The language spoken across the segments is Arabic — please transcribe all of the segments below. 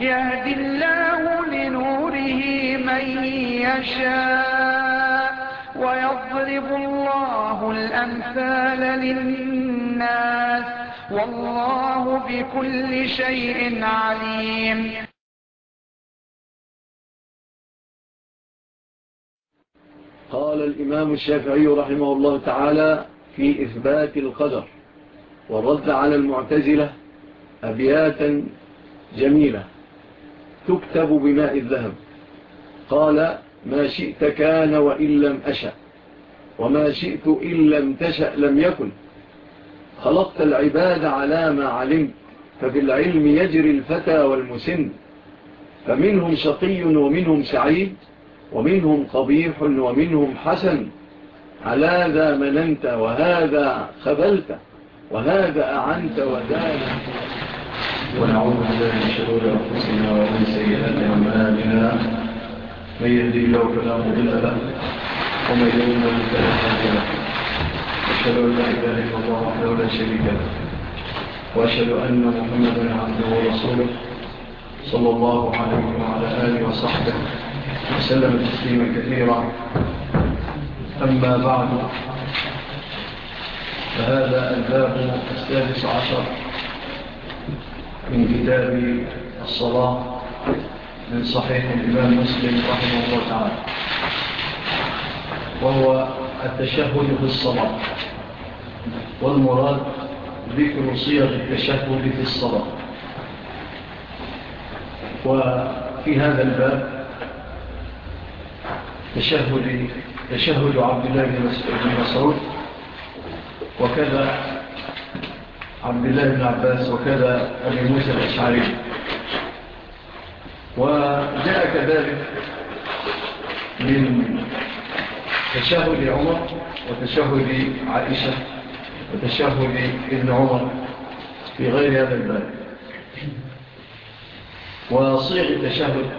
يهدي الله لنوره من يشاء ويضرب الله الأمثال للناس والله بكل شيء عليم. قال الإمام الشافعي رحمه الله تعالى في إثبات القدر ورد على المعتزلة أبياتا جميلة. تكتب بماء الذهب. قال ما شئت كان وإن لم أشأ وما شئت إن لم تشأ لم يكن. خلقت العباد على ما علمت فبالعلم يجري الفتى والمسن. فمنهم شقي ومنهم سعيد ومنهم قبيح ومنهم حسن. على ذا مننت وهذا خبلت وهذا أعنت وذا ونعوذ بالله من شرور أنفسنا ومن سيئات أعمالنا. من يهدي الله فلا مضل له ومن يضلل فلا هادي له. أشهد أن لا إله إلا الله وحده لا شريك له وأشهد أن محمدا عبده ورسوله صلى الله عليه وعلى آله وصحبه وسلم تسليما كثيرا. أما بعد فهذا ألباب السادس عشر. من كتاب الصلاة من صحيح الإمام مسلم رحمه الله تعالى وهو التشهد في الصلاة والمراد ذكر صيغ التشهد في الصلاة. وفي هذا الباب تشهد تشهد عبد الله بن مسعود وكذا عبد الله بن عباس وكذا أبي موسى الأشعري. وجاء كذلك من تشهد عمر وتشهد عائشة وتشهد ابن عمر في غير هذا الباب. وصيغ التشهد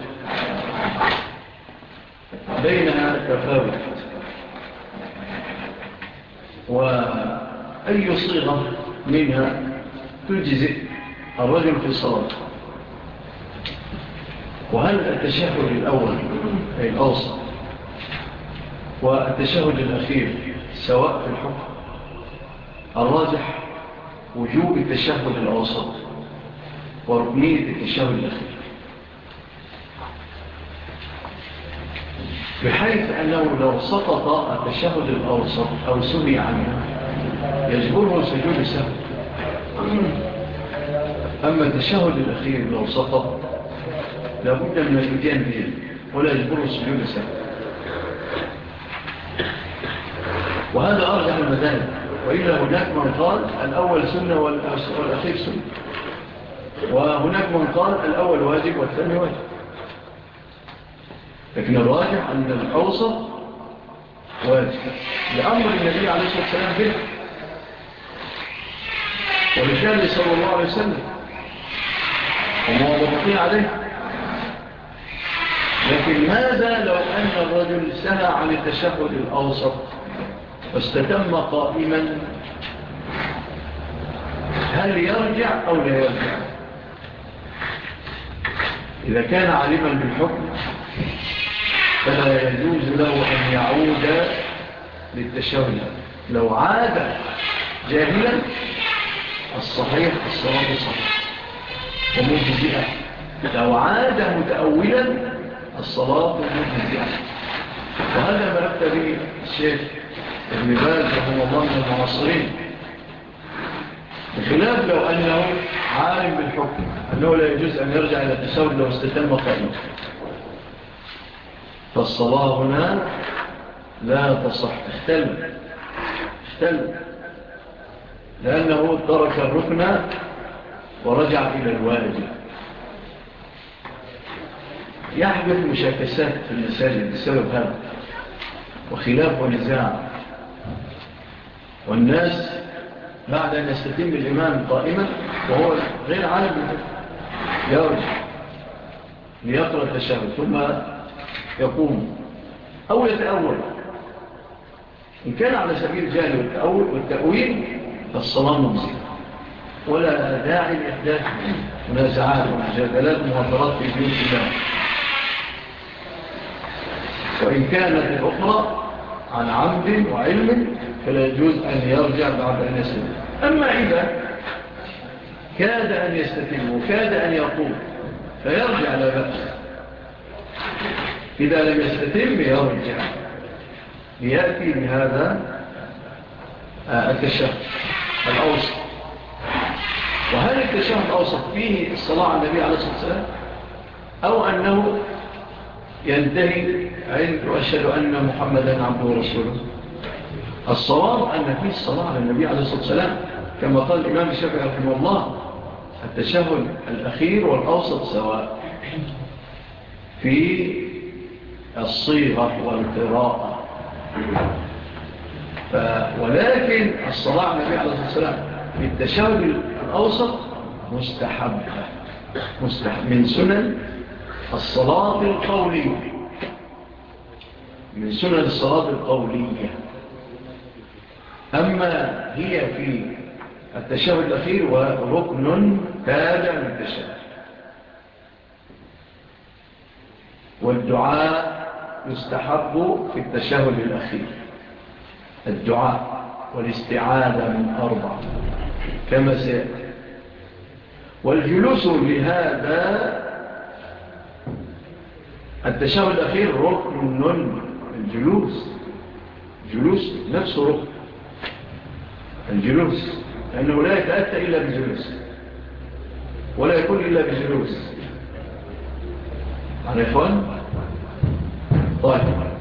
بينها تفاوت. وأي صيغة منها تجزئ الرجل في الصلاة. وهل التشهد الأول أي الأوسط والتشهد الأخير سواء في الحكم الراجح وجوب التشهد الأوسط وركنية التشهد الأخير؟ بحيث أنه لو سقط التشهد الأوسط أو سمي عنه يجبره سجود السهو أما التشهد الأخير لو سقط لابد من الاتيان به ولا يجبره سجود السهو وهذا أرجح المذاهب وإلا هناك من قال الأول سنة والأخير سنة. وهناك من قال الأول واجب والثاني واجب. لكن الراجح أن الحوصة واجب. لأمر النبي عليه الصلاة والسلام به ولفعل صلى الله عليه وسلم. وموضبطين عليه. لكن ماذا لو أن الرجل سهى عن التشهد الأوسط واستتم قائما؟ هل يرجع أو لا يرجع؟ إذا كان علما بالحكم فلا يجوز له أن يعود للتشهد. لو عاد جاهلا الصحيح الصواب الصحيح. ومجزئة لو عاد متأولا الصلاة مجزئة وهذا ما أبتى به الشيخ ابن باز رحمه الله من المعاصرين. بخلاف لو أنه عالم بالحكم أنه لا يجوز أن يرجع إلى التساوي لو استتم قائمه فالصلاة هنا لا تصح. اختلف اختلف لأنه ترك الركن ورجع إلى الوالد. يحدث مشاكسات في المساجد بسبب هذا وخلاف ونزاع والناس بعد أن يستتم الإمام قائما وهو غير عالم يرجع ليقرأ التشهد ثم يقوم أو يتأول. إن كان على سبيل جهل والتأويل فالصلاة المصير ولا داعي لإحداث. منازعات ومجادلات مهاترات في دين الله. وإن كانت الأخرى عن عمد وعلم فلا يجوز أن يرجع بعد أن يسلم. أما إذا كاد أن يستتم وكاد أن يقوم فيرجع لا بأس. إذا لم يستتم يرجع ليأتي بهذا التشهد الأوسط وهل الكشاف الأوسط فيه الصلاة على النبي عليه الصلاة والسلام أو أنه ينتهي عند وأشهد أن محمدا عبده ورسوله. الصواب أن فيه الصلاة على النبي عليه الصلاة والسلام كما قال الإمام الشافعي رحمه الله التشهد الأخير والأوسط سواء. في الصيغة والقراءة. ولكن الصلاة على النبي عليه الصلاة والسلام في التشاور الأوسط مستحبة. مستحب من سنن الصلاة القولية. من سنن الصلاة القولية. أما هي في التشاور الأخير وركن تابع التشاور والدعاء يستحب في التشاور الأخير. الدعاء والاستعادة من أربعة كما سيأتي. والجلوس لهذا التشاؤم الأخير ركن الجلوس. جلوس نفسه ركن الجلوس. لأنه لا يتأتى إلا بجلوس. ولا يكون إلا بجلوس. عن طيب.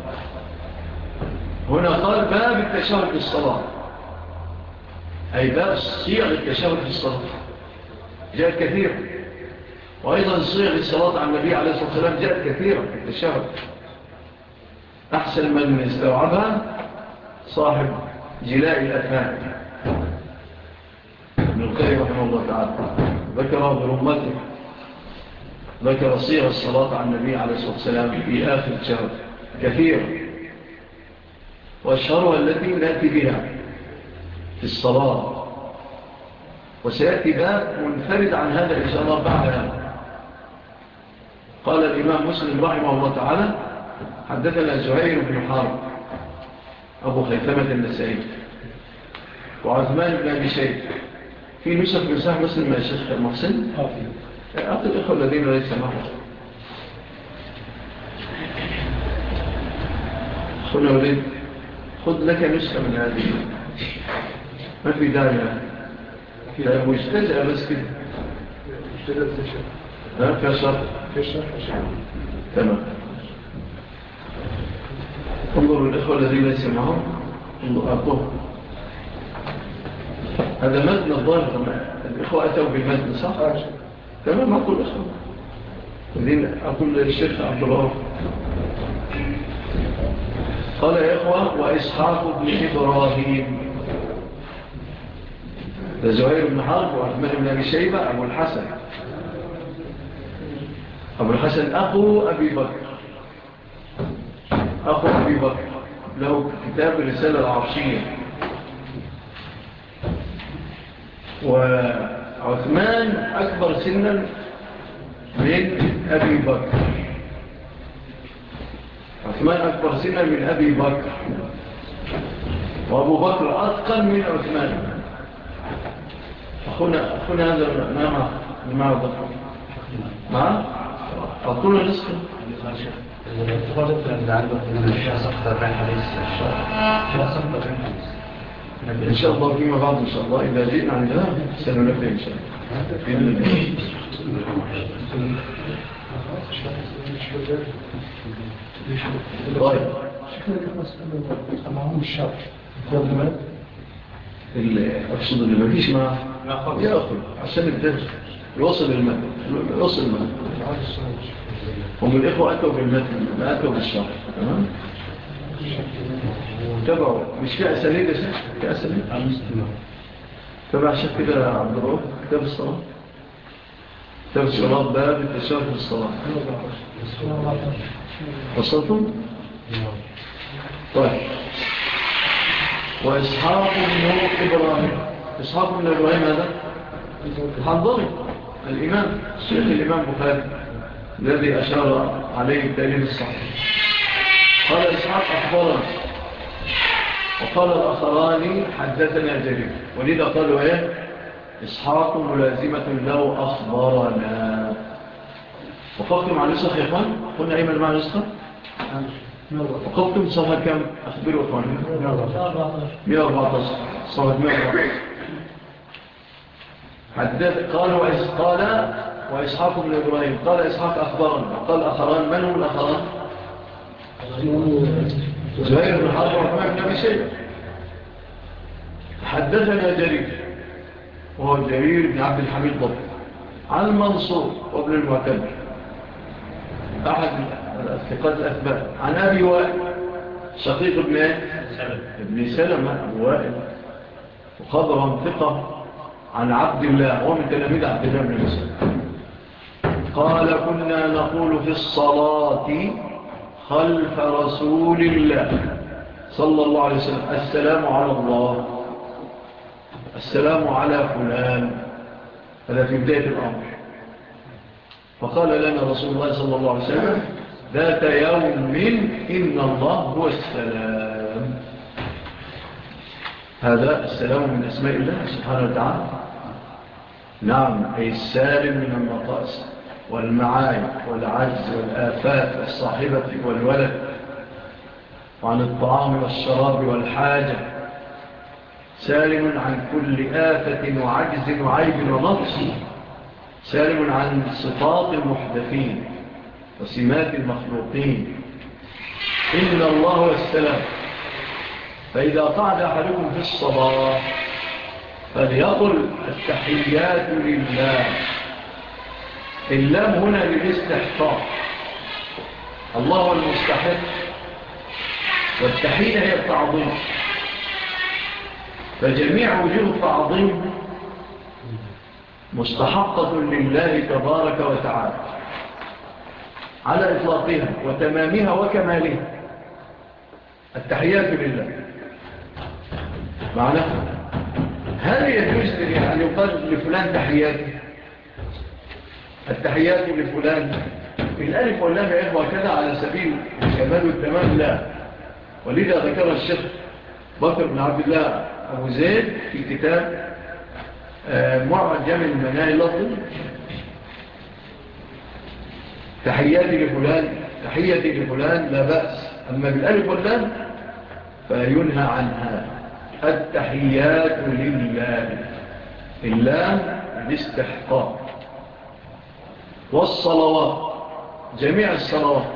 هنا قال باب التشارك في الصلاة. أي باب صيغ التشارك في الصلاة. جاء كثيرا وأيضا صيغ الصلاة عن النبي عليه الصلاة والسلام جاءت كثيرا في أحسن من استوعبها صاحب جلاء الأفهام ابن القيم رحمه الله تعالى. ذكر برمته ذكر صيغ الصلاة عن النبي عليه الصلاة والسلام في آخر شهر كثيرا. والشروة التي نأتي بها في الصلاة. وسيأتي باب منفرد عن هذا إن شاء الله بعد هذا. قال الإمام مسلم رحمه الله تعالى حدثنا زهير بن حارب أبو خيثمة النسائي وعثمان بن أبي شيخ في نسخ من ساح مسلم يا شيخ المحسن آه. أعطي الإخوة الذين ليس معهم. أخونا وليد. خذ لك نسخة من هذه. ما في داعي. يعني مجتزئة بس كده مجتزئة ها؟ فيها شرح تمام. انظروا الإخوة الذين سمعوا أعطوه. هذا مدن الظاهر الإخوة أتوا بمدن صح؟ تمام أقول الإخوة الذين أقول للشيخ عبد الله قال يا إخوة وإسحاق بن إبراهيم. ده زهير بن حرب وعثمان بن أبي شيبة أبو الحسن. أبو الحسن أخو أبي بكر. أخو أبي بكر. له كتاب رسالة العرشية. وعثمان أكبر سنا من أبي بكر. عثمان أكبر سنة من أبي بكر. وأبو بكر أتقن من عثمان. أخونا, أخونا هذا ما مع بكر. مع أقول رزقا إن شاء الله فيما بعد إن شاء الله. إذا جئنا عندها سننبه إن شاء الله. معهم الشرط اقصد اللي ما فيش معاه ياخذ عشان الدرس يوصل المتن يوصل المتن هم الاخوه اتوا بالمتن ما اتوا بالشرط تمام تبعوا مش في اساليب يا شيخ في تبع شيخ كده عبد الرؤوف كتاب الصلاه كتاب صلاة باب الإسلام في الصلاة. وصلتم؟ طيب. وإسحاق من إبراهيم. إسحاق من إبراهيم هذا؟ الحنظري الإمام. سيد الإمام بخاري. الذي أشار عليه الدليل الصحيح. قال إسحاق أخبرنا. وقال الأخراني حدثنا جريم ولذا قالوا إيه؟ إسحاق ملازمة له أخبرنا. وقفتم على نسخ يا إخوان؟ قلنا أيمن معنى نسخة؟ وقفتم صفحة كم؟ أخبروا إخوان. 114 صفحة 114 حدث قال قال وإسحاق بن إبراهيم. قال إسحاق أخبارنا قال أخران من هم الأخران زهير بن حرب. وعثمان بن أبي سيد حدثنا جرير. وهو جرير بن عبد الحميد ضبط عن منصور وابن المعتمد أحد الثقات الأثبات. عن أبي وائل شقيق ابن إيه؟ ابن سلمة ابن وائل وخضر ثقة عن عبد الله هو من تلاميذ عبد الله بن مسلم. قال كنا نقول في الصلاة خلف رسول الله صلى الله عليه وسلم السلام على الله. السلام على فلان. هذا في بداية الأمر. فقال لنا رسول الله صلى الله عليه وسلم ذات يوم إن الله هو السلام. هذا السلام من أسماء الله سبحانه وتعالى. نعم أي السالم من المطاس والمعايب والعجز والآفات الصاحبة والولد وعن الطعام والشراب والحاجة سالم عن كل آفة وعجز وعيب ونقص سالم عن صفات المحدثين وسمات المخلوقين. إن الله والسلام فإذا قعد أحدكم في الصلاة فليقل التحيات لله. اللام هنا للاستحقاق الله المستحق والتحية هي التعظيم. فجميع وجوه تعظيم مستحقة لله تبارك وتعالى على إطلاقها وتمامها وكمالها التحيات لله معنى هل يجوز أن يقال لفلان تحيات التحيات لفلان بالألف واللام يا إخوة كذا على سبيل الكمال والتمام لا ولذا ذكر الشيخ بكر بن عبد الله أبو زيد في كتاب آه، معجم المناهي لطل تحياتي لفلان تحياتي لفلان لا بأس. أما بالألف واللام فينهى عنها. التحيات لله اللام الاستحقاق والصلوات جميع الصلوات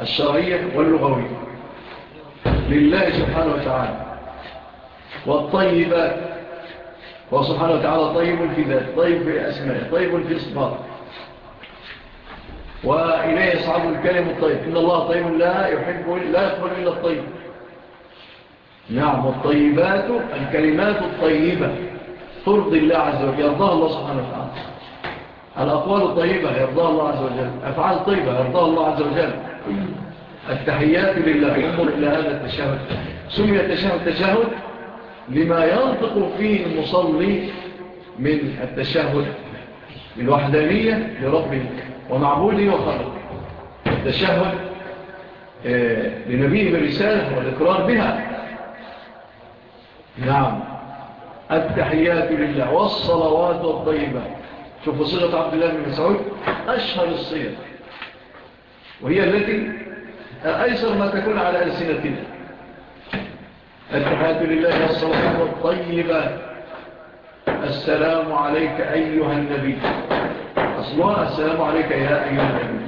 الشرعية واللغوية لله سبحانه وتعالى. والطيبات هو سبحانه وتعالى طيب في ذات طيب في أسماء طيب في صفات وإليه يصعب الكلم الطيب. إن الله طيب لا يحب لا يقبل إلا الطيب. نعم الطيبات الكلمات الطيبة. ترضي الله عز وجل يرضى الله سبحانه وتعالى. الأقوال الطيبة يرضى الله عز وجل. أفعال طيبة يرضى الله عز وجل. التحيات لله انظر إلى هذا التشاهد سمي التشاهد تشاهد لما ينطق فيه المصلي من التشهد الوحدانية لربه ومعبوده وخلقه التشهد آه، لنبيه بالرسالة والإقرار بها. نعم. التحيات لله والصلوات والطيبة شوفوا صيغة عبد الله بن مسعود. أشهر الصيغ. وهي التي أيسر ما تكون على ألسنتنا. الحمد لله الصلاة الطيبة السلام عليك أيها النبي. أصلها السلام عليك يا أيها النبي.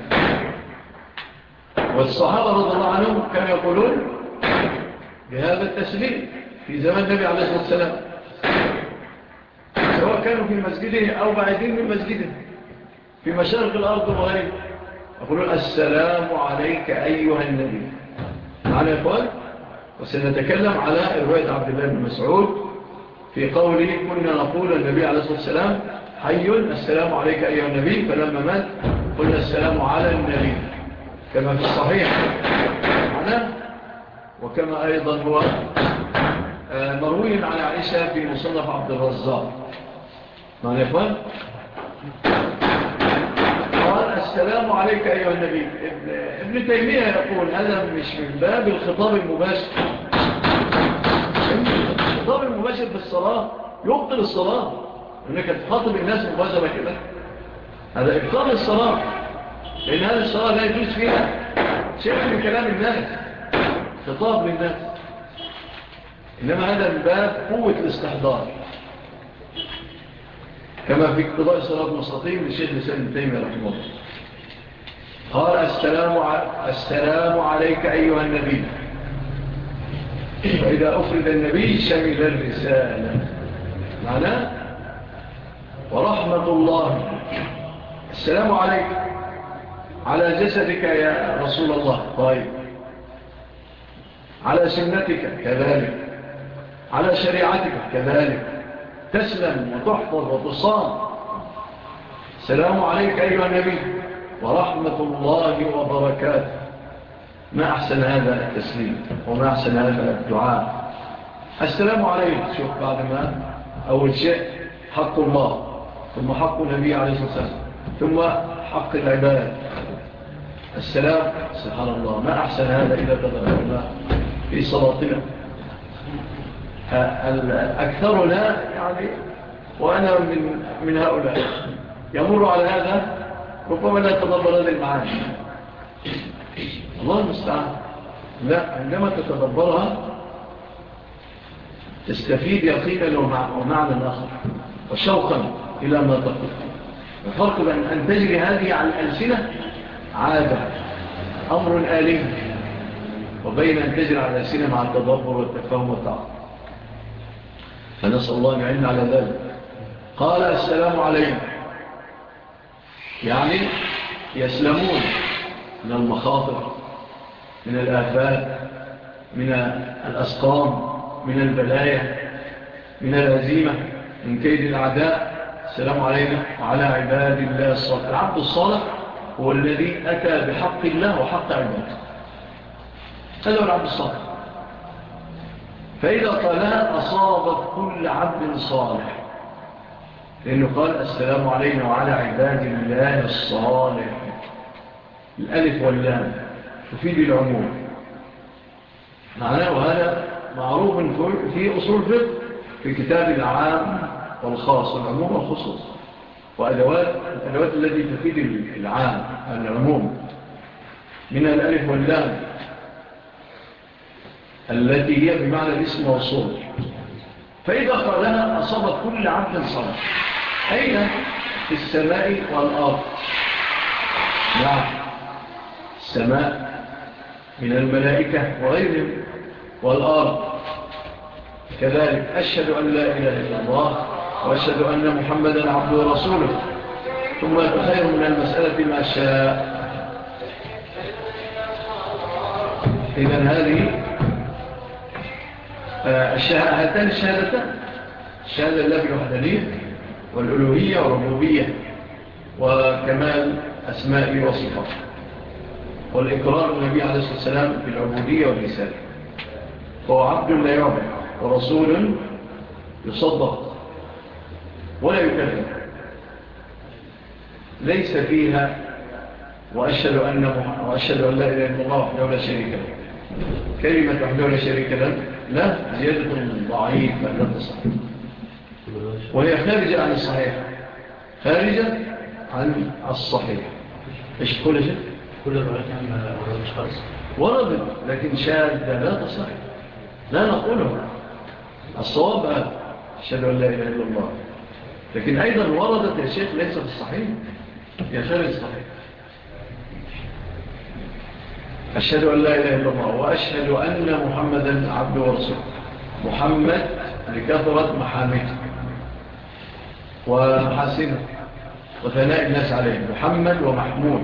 والصحابة رضي الله عنهم كانوا يقولون بهذا التسليم في زمان النبي عليه الصلاة والسلام. سواء كانوا في مسجده أو بعيدين من مسجده. في مشارق الأرض وغيره يقولون السلام عليك أيها النبي. معنا يا أخوان وسنتكلم على رواية عبد الله بن مسعود في قوله كنا نقول النبي عليه الصلاة والسلام حي السلام عليك أيها النبي فلما مات قلنا السلام على النبي. كما في الصحيح معنا وكما أيضا هو آه، مروي على عيسى في مصنف عبد الرزاق. معنا يا إخوان؟ السلام عليك أيها النبي. ابن, ابن تيمية يقول هذا مش من باب الخطاب المباشر؟ الخطاب المباشر بالصلاة يبطل الصلاة. إنك تخاطب الناس مباشرة كده. هذا إبطال الصلاة. لأن هذه الصلاة لا يجوز فيها شيء من كلام الناس. خطاب للناس. إنما هذا من باب قوة الاستحضار. كما في اقتضاء صلاة المستقيم للشيخ لسان المتايمة رحمه الله. قال السلام, السلام عليك أيها النبي. فإذا أفرد النبي شمل الرسالة. معناه ورحمة الله. السلام عليك. على جسدك يا رسول الله. طيب. على سنتك كذلك. على شريعتك كذلك. تسلم وتحفظ وتصام. السلام عليك أيها النبي. ورحمة الله وبركاته. ما أحسن هذا التسليم وما أحسن هذا الدعاء؟ السلام عليكم شوف بعدما أول شيء حق الله ثم حق النبي عليه الصلاة والسلام ثم حق العباد. السلام سبحان الله. ما أحسن هذا إذا تدخلنا في صلاتنا. أكثرنا يعني وأنا من, من هؤلاء. يمر على هذا ربما لا تتدبر هذه المعاني الله المستعان لا عندما تتدبرها تستفيد يقينا ومعنى آخر وشوقا إلى ما تقول الفرق بأن أن تجري هذه على الألسنة عادة أمر آلي وبين أن تجري على الألسنة مع التدبر والتفهم والتعقل فنسأل الله أن على ذلك قال السلام عليكم يعني يسلمون من المخاطر من الآفات من الأسقام من البلايا من الهزيمة من كيد العداء. السلام علينا وعلى عباد الله الصالح العبد الصالح هو الذي أتى بحق الله وحق عباده. هذا هو العبد الصالح. فإذا طلال أصابت كل عبد صالح. لأنه قال السلام علينا وعلى عباد الله الصالح. الألف واللام تفيد العموم. معناه هذا معروف في أصول فقه في كتاب العام والخاص العموم والخصوص وأدوات الأدوات التي تفيد العام العموم. من الألف واللام التي هي بمعنى الاسم والصور فإذا قالها أصابت كل عبد صالح حين في السماء والأرض. نعم السماء من الملائكة وغيرهم والأرض. كذلك أشهد أن لا إله إلا الله وأشهد أن محمدا عبده ورسوله. ثم تخير من المسألة ما شاء. إذن هذه هاتان الشهادتان الشهادة الله بالوحدانية. والألوهية والربوبية وكمال أسماء وصفة والإقرار النبي عليه الصلاة والسلام بالعبودية والرسالة فهو عبد لا يعمل ورسول يصدق ولا يكلم ليس فيها وأشهد أن وأشهد أن لا إله إلا الله وحده لا شريك له كلمة وحده لا شريك له لا زيادة ضعيف لا تصح. وهي خارجة عن الصحيح. خارجة عن الصحيح. إيش كل شيء؟ كل الروايات عن الأشخاص وردت لكن شاذة لا تصح. لا نقولها الصواب أشهد أن لا إله إلا الله. لكن أيضا وردت يا شيخ ليس في الصحيح. يا خارج الصحيح. أشهد أن لا إله إلا الله وأشهد أن محمدا عبد ورسول محمد لكثرة محامدك وحاسنه وثناء الناس عليه. محمد ومحمول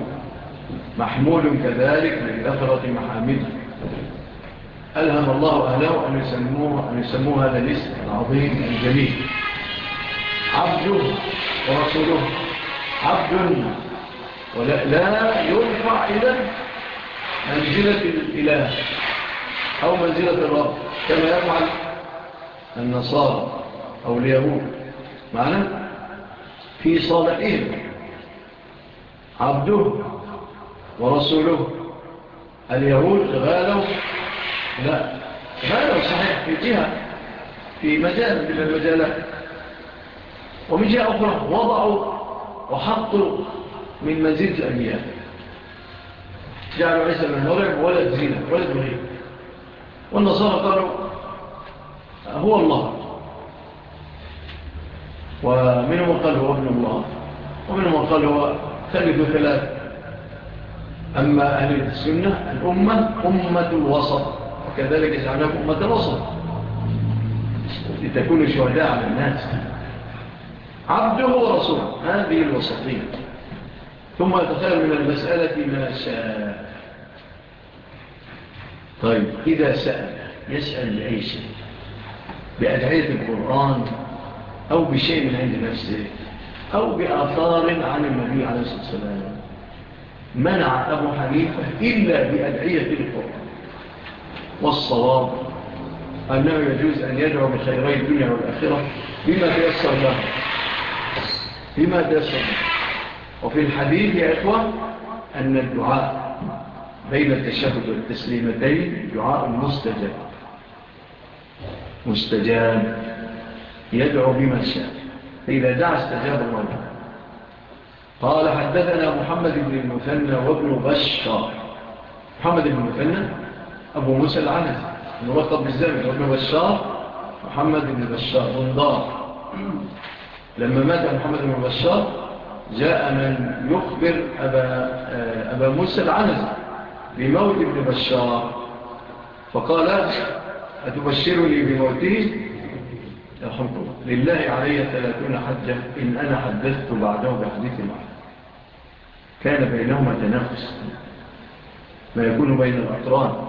محمول كذلك للأثرة محامده. ألهم الله أهله أن يسموه, أن يسموه هذا الاسم العظيم الجميل عبده ورسوله. عبد ولا لا يرفع إلى منزلة الإله أو منزلة الرب. كما يفعل النصارى أو اليهود. معنا في صالحهم عبده ورسوله اليهود غالوا لا. غالوا صحيح في جهة في مجال من المجالات. ومن جهة أخرى وضعوا وحطوا من مزيد الأنبياء جعلوا عيسى بن مرعب ولد زينة ولد مريم والنصارى قالوا هو الله. ومنهم قال هو ابن الله. ومنهم قال هو ثالث وثلاث أما أهل السنة الأمة أمة الوسط. وكذلك جعلناك أمة الوسط. لتكون شهداء على الناس. عبده ورسوله. هذه الوسطية. ثم يتخيل من المسألة ما شاء. طيب إذا سأل يسأل لأي شيء؟ بأدعية القرآن؟ أو بشيء من عند نفسه أو بأثار عن النبي عليه الصلاة والسلام. منع أبو حنيفة إلا بأدعية القرآن. والصواب أنه يجوز أن يدعو بخيري الدنيا والآخرة بما تيسر له. بما تيسر له. وفي الحديث يا إخوة أن الدعاء بين التشهد والتسليمتين دعاء مستجاب. مستجاب. يدعو بما شاء. فإذا دعا استجاب الله قال حدثنا محمد بن المثنى وابن بشار. محمد بن المثنى أبو موسى العنز الملقب بالزمن وابن بشار. محمد بن بشار ضندار لما مات محمد بن بشار جاء من يخبر أبا, آه، أبا موسى العنز بموت ابن بشار. فقال أتبشرني بموته؟ يا لله علي ثلاثون حجة إن أنا حدثت بعده بحديث معه كان بينهما تنافس. ما يكون بين الأطران.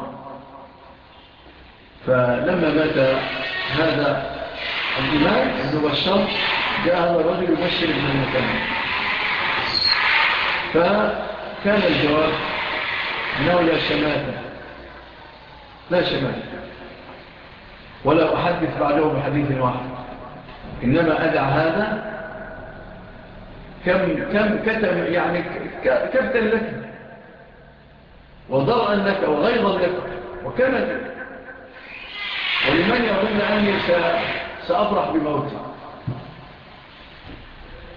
فلما مات هذا الإمام ابن بشار جاء هذا الرجل يبشر ابن المكان فكان الجواب أنه لا شماتة. لا شماتة. ولا أحدث بعده بحديث واحد. إنما أدع هذا كم, كم كتم يعني كبتا لك وضرعا لك وغيظا لك وكمدا. ولمن يظن أني سأفرح بموتي.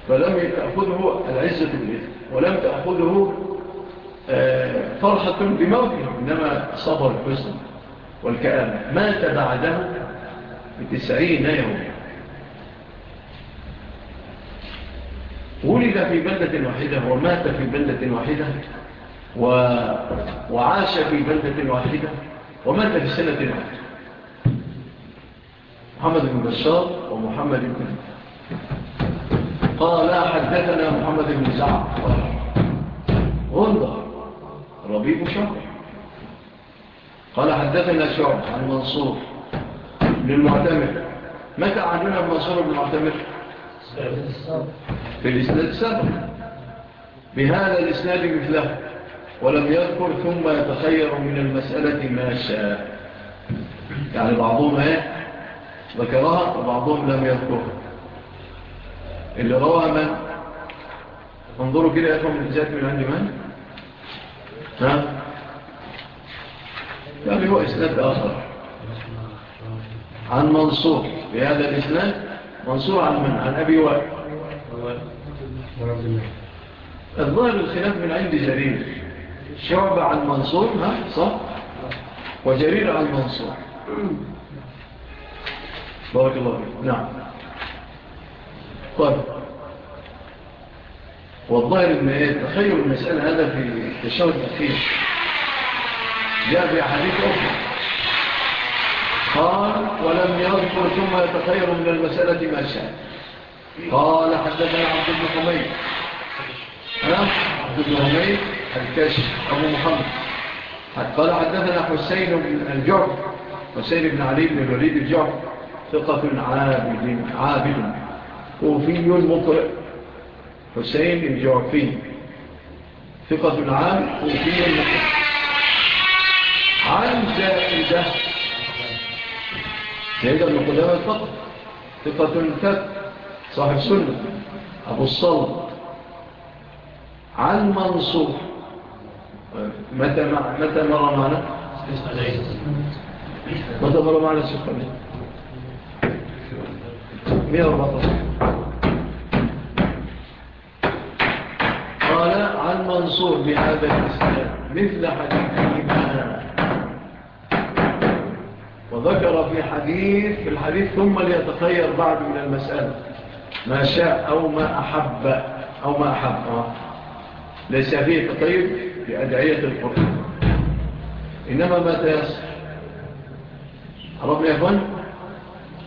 فلم تأخذه العزة بالإذن ولم تأخذه آه، فرحة بموتي إنما صبر بسنه والكآبة مات بعده بتسعين يوم. ولد في بلدة واحدة ومات في بلدة واحدة و... وعاش في بلدة واحدة ومات في سنة واحدة. محمد بن بشار ومحمد بن قال حدثنا محمد بن زعب غندر ربيب شهر قال حدثنا شعب عن منصور للمعتمر متى عدنا المنصور بالمعتمر في الإسناد السابق. بهذا الإسناد مثله. ولم يذكر ثم يتخير من المسألة ما شاء. يعني بعضهم إيه؟ ذكرها وبعضهم لم يذكرها اللي روى من؟ انظروا كده يا أخوان من الجات من عند من؟ ها؟ يعني هو إسناد آخر عن منصور بهذا الإسناد منصور عن من؟ عن أبي وائل الظاهر الخلاف من عند جرير شعب عن منصور ها صح وجرير عن منصور بارك الله فيك نعم طيب والظاهر ان تخيل المسألة هذا في الشهر الأخير جاء في حديث أخرى قال ولم يذكر ثم يتخير من المسألة ما شاء. قال حدثنا عبد بن حميد. عبد بن حميد الكاشف أبو محمد. قال حدثنا حسين بن الجعب حسين بن علي بن الوليد الجعب ثقة عابد عابد كوفي مقرئ حسين الجعفي ثقة عام كوفي مقرئ عن جائدة جائدة من قدامة الفقر ثقة الكتاب صاحب سنة أبو الصلب عن منصور متى متى مر معنا متى مر معنا سبحانه 114 قال عن منصور بهذا الإسلام مثل حديث إبنان وذكر في حديث في الحديث ثم ليتخير بعد من المسألة. ما شاء أو ما أحب أو ما أحب. ليس فيه تطيب في أدعية القرآن. إنما ما تيسر ربنا يا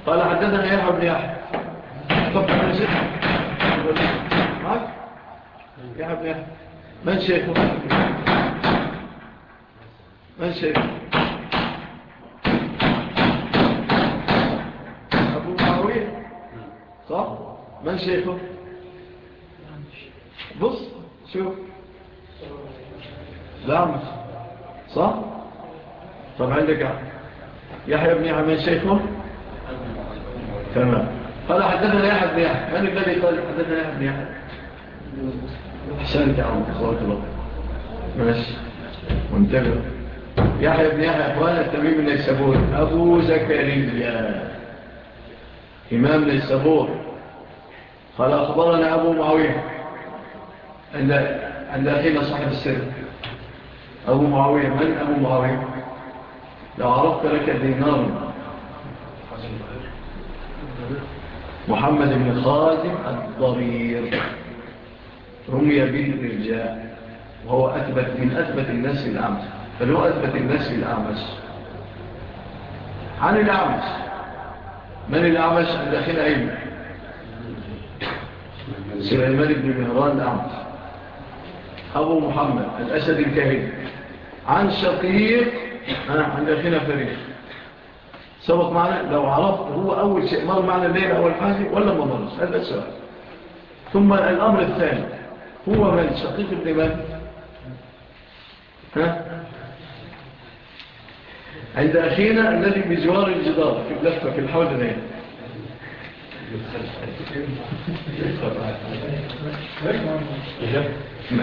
قال حدثنا يا حب يحب طب من معك يا حب يحب من شيخ من شيخ صح؟ من شيخه؟ بص شوف لا مش صح؟ طب عندك يحيى بن يحيى من شيخه؟ تمام قال حدثنا يحيى بن يحيى من الذي قال حدثنا يحيى بن يحيى؟ احسنت يا عم اخوات الله ماشي وانتبه يحيى بن يحيى اخوان التميم النيسابوري ابو زكريا إمام للسبور قال أخبرنا أبو معاوية أن أخينا صاحب السر. أبو معاوية من أبو معاوية؟ لو عرفت لك دينار. محمد بن خازم الضرير. رمي بالإرجاء وهو أثبت من أثبت الناس الأعمس فلو أثبت الناس الأعمس عن الأعمس من الأعمش عند أخينا عين سليمان بن مهران الأعمش أبو محمد الأسد الكهيد عن شقيق آه، عند اخينا فريق. سبق معنا لو عرفت هو أول شيء مر معنا الليل أول حاجة ولا ما مرس هذا السؤال. ثم الأمر الثاني هو من شقيق ابن من ها؟ عند أخينا الذي بجوار الجدار في اللفة في الحول هنا.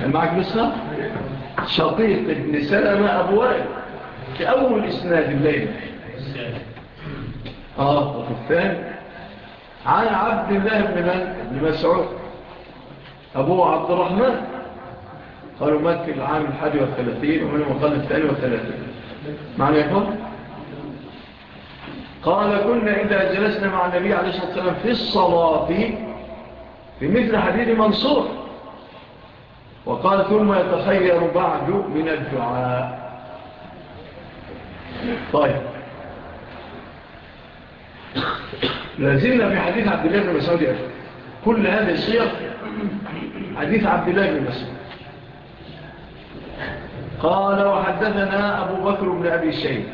معك نسخة؟ شقيق ابن سلمة أبو وائل في أول إسناد الليل. آه وفي الثاني. عن عبد الله بن من مسعود. أبوه عبد الرحمن. قالوا مات في العام الحادي والثلاثين ومنهم قال الثاني والثلاثين. معنى يا قال كنا إذا جلسنا مع النبي عليه الصلاة والسلام في الصلاة في مثل حديث منصور. وقال ثم يتخير بعد من الدعاء. طيب. لازلنا في حديث عبد الله بن مسعود كل هذه الصيغ حديث عبد الله بن مسعود. قال وحدثنا أبو بكر بن أبي شيء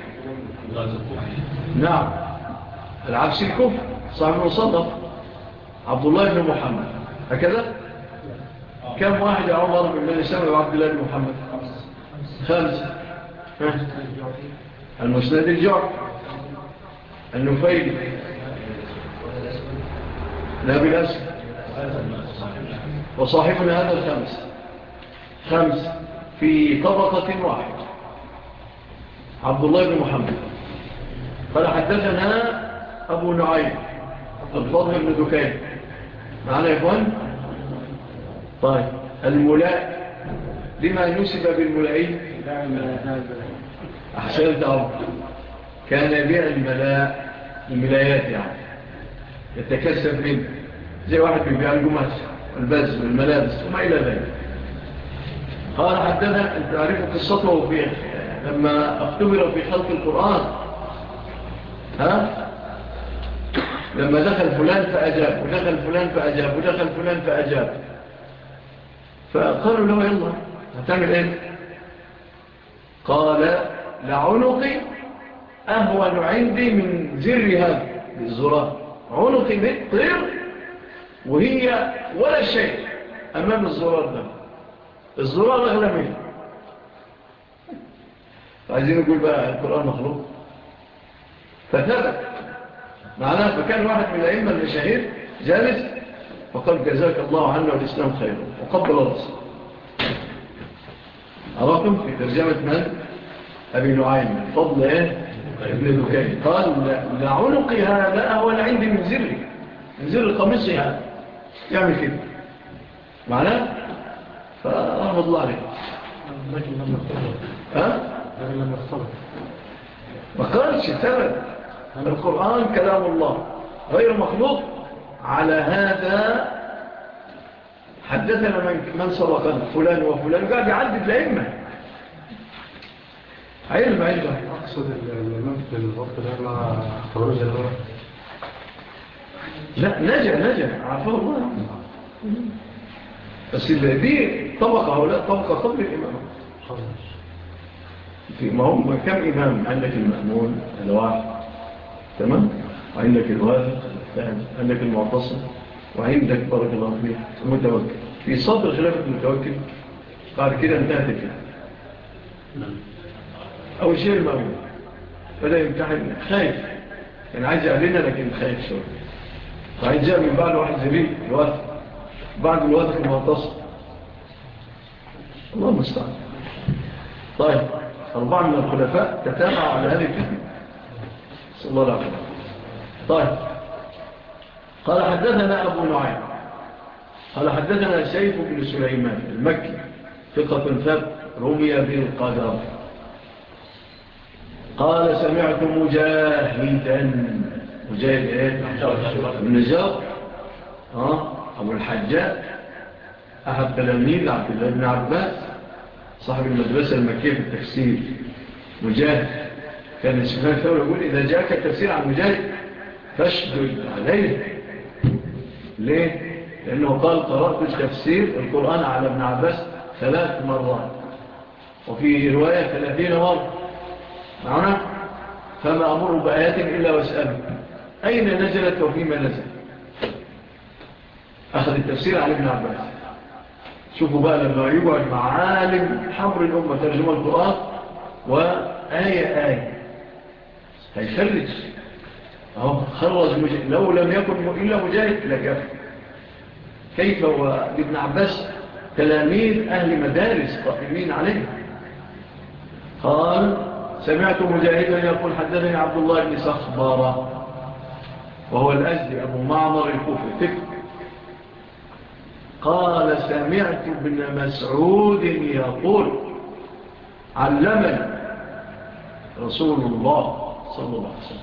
نعم. العبس الكفر. صاحب وصدق عبد الله بن محمد. هكذا؟ كم واحد عمر بن بن سامر وعبد الله بن محمد؟ خمسة المسند الجعب النفيل نبي الأسف وصاحبنا هذا الخمس. خمسة في طبقة واحدة. عبد الله بن محمد. قال حدثنا أبو نعيم. الفضل بن دكان. معنا يا إخوان؟ طيب. الملاء لما نسب بالملائين أحسنت أرض كان يبيع الملاء الملايات يعني. يتكسب منه. زي واحد بيبيع الجمس والبز والملابس وما إلى ذلك. قال حدثنا تعريف قصته في لما اختبر في خلق القرآن ها؟ لما دخل فلان فأجاب ودخل فلان فأجاب ودخل فلان فأجاب. فقالوا له يلا هتعمل إيه؟ قال لعنقي أهون عندي من زر هذا عنقي بالطير وهي ولا شيء أمام الزرار ده. الزرار أغلى منه عايزين نقول بقى القرآن مخلوق؟ فثبت معناه فكان واحد من الأئمة المشاهير جالس فقال جزاك الله عنا والإسلام خير وقبل الرسل أراكم في ترجمة من؟ أبي نعيم. فضل إيه؟ ابن دكاي قال لعنقي هذا هو اللي عندي من زري. من زر قميصي يعني. هذا يعمل كده. معناه فرحمة الله عليه لكن لما اختبر ها؟ لكن لما اختبر ما قالش سبب القرآن كلام الله. غير مخلوق. على هذا حدثنا من, من سبقنا فلان وفلان. قاعد يعدد الأئمة. علم علم. أقصد المنفذ الضبط ده مع خروج الغرب لا نجا نجا. عفوا الله. بس اللي بيه طبقة هؤلاء طبقة قبل الإمام. في ما هم كم إمام عندك المأمون الواحد. تمام؟ وعندك الواثق عندك المعتصم وعندك بارك الله فيك المتوكل. في صدر خلافة المتوكل بعد كده انتهت الفكرة. أول شيء المأمون. فلا يمتحن. خايف. كان عايز يعلنا لكن خايف شوية. وعايز جاء من بعد واحد زبيل الواثق بعد الواثق المعتصم. الله المستعان طيب أربعة من الخلفاء تتابعوا على هذه الفتنة صلى الله عليه وسلم طيب قال حدثنا أبو نعيم قال حدثنا سيف بن سليمان المكي ثقة ثبت رمي بالقدر قال سمعت مجاهدا مجاهد إيه من الجار ابو الحجاج أحد تلاميذ عبد الله بن عباس صاحب المدرسة المكية في التفسير مجاهد. كان سفيان الثوري يقول إذا جاءك التفسير عن مجاهد فاشدد عليه. ليه؟ لأنه قال قرأت التفسير القرآن على ابن عباس ثلاث مرات. وفي رواية ثلاثين مرة. معنا؟ فما أمر بآيات إلا واسأله أين نزلت وفيما نزل؟ أخذ التفسير على ابن عباس. شوفوا بقى لما يقعد مع عالم حمر الأمة ترجمة القرآن وآية آية. هيفرج أهو خرج مجاهد لو لم يكن إلا مجاهد لكفر كيف هو؟ ابن عباس تلاميذ أهل مدارس قائمين عليه. قال سمعت مجاهدا يقول حدثني عبد الله بن صخبارة وهو الأزدي أبو معمر الكوفي. فكر قال سمعت ابن مسعود يقول علمني رسول الله صلى الله عليه وسلم.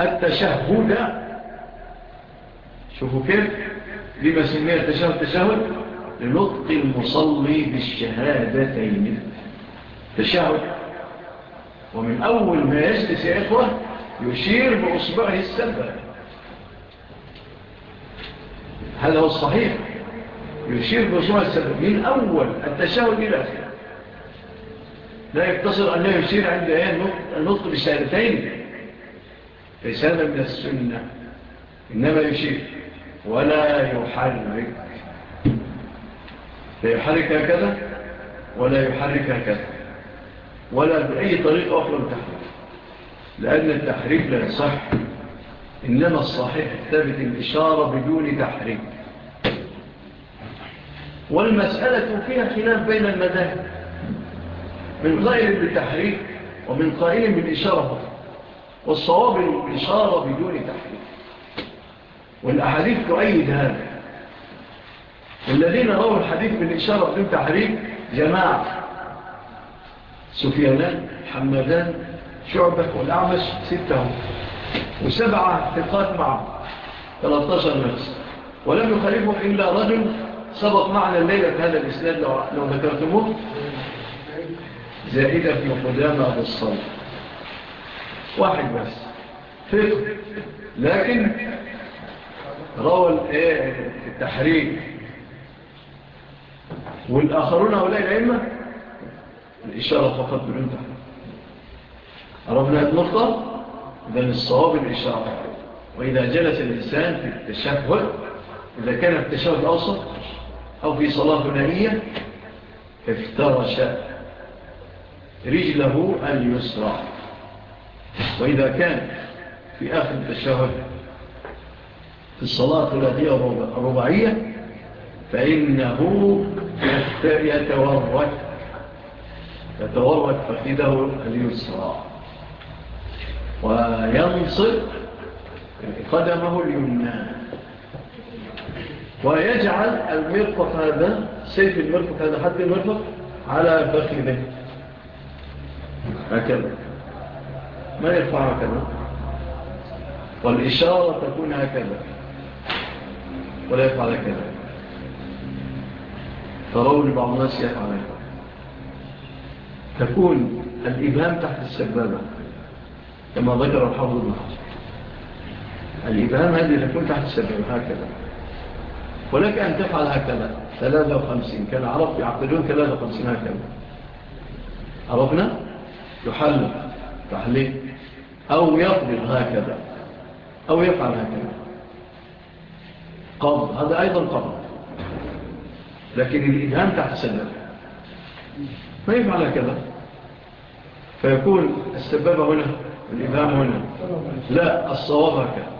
التشهد شوفوا كيف؟ لما سميه التشهد؟ تشهد لنطق المصلي بالشهادتين. تشهد. ومن أول ما يجلس يا إخوة يشير بأصبعه السبب هذا هو الصحيح. يشير بوصول السببين الأول التشاهد إلى آخر لا يقتصر أنه يشير عند النطق بسالتين. ليس من السنة. إنما يشير. ولا يحرك. لا يحرك هكذا ولا يحرك هكذا. ولا بأي طريقة أخرى تحرك لأن التحريك لا يصح. إنما الصحيح الثابت الإشارة بدون تحريك. والمسألة فيها خلاف بين المذاهب. من غير بتحريك ومن قائل بالإشارة. والصواب الإشارة بدون تحريك والأحاديث تؤيد هذا. والذين رأوا الحديث بالإشارة بدون تحريك جماعة. سفيانان حمدان شعبة والأعمش ستة. وسبعة ثقات معه 13 نفس ولم يخالفهم إلا رجل سبق معنى الليلة هذا الإسلام لو, لو ذكرتموه. زائدة في قدامة بالصلاة واحد بس. فقه. لكن روى التحريم. والآخرون هؤلاء العلمة الإشارة فقط بدون عرفنا هذه النقطة؟ إذن الصواب الإشارة. وإذا جلس الإنسان في التشهد إذا كان التشهد الأوسط أو في صلاة نبية افترش رجله اليسرى. وإذا كان في آخر الشهر في الصلاة الثلاثية الرباعية فإنه يتورك يتورك فخذه اليسرى. وينصب قدمه اليمنى. ويجعل المرفق هذا سيف المرفق هذا حد المرفق على بخله هكذا. ما يرفع هكذا؟ والإشارة تكون هكذا. ولا يفعل هكذا. ترون بعض الناس يفعل هكذا. تكون الإبهام تحت السبابة كما ذكر الحفظ المحفظ الإبهام هذه تكون تحت السبابة هكذا. ولك أن تفعل هكذا. 53 كان العرب يعقلون 53 هكذا. عرفنا يحلل تحليل أو يقبل هكذا. أو يفعل هكذا. قبض. هذا أيضا قبض. لكن الإدهام تحت السبب ما يفعل هكذا؟ فيكون السبابة هنا والإبهام هنا. لا الصواب هكذا.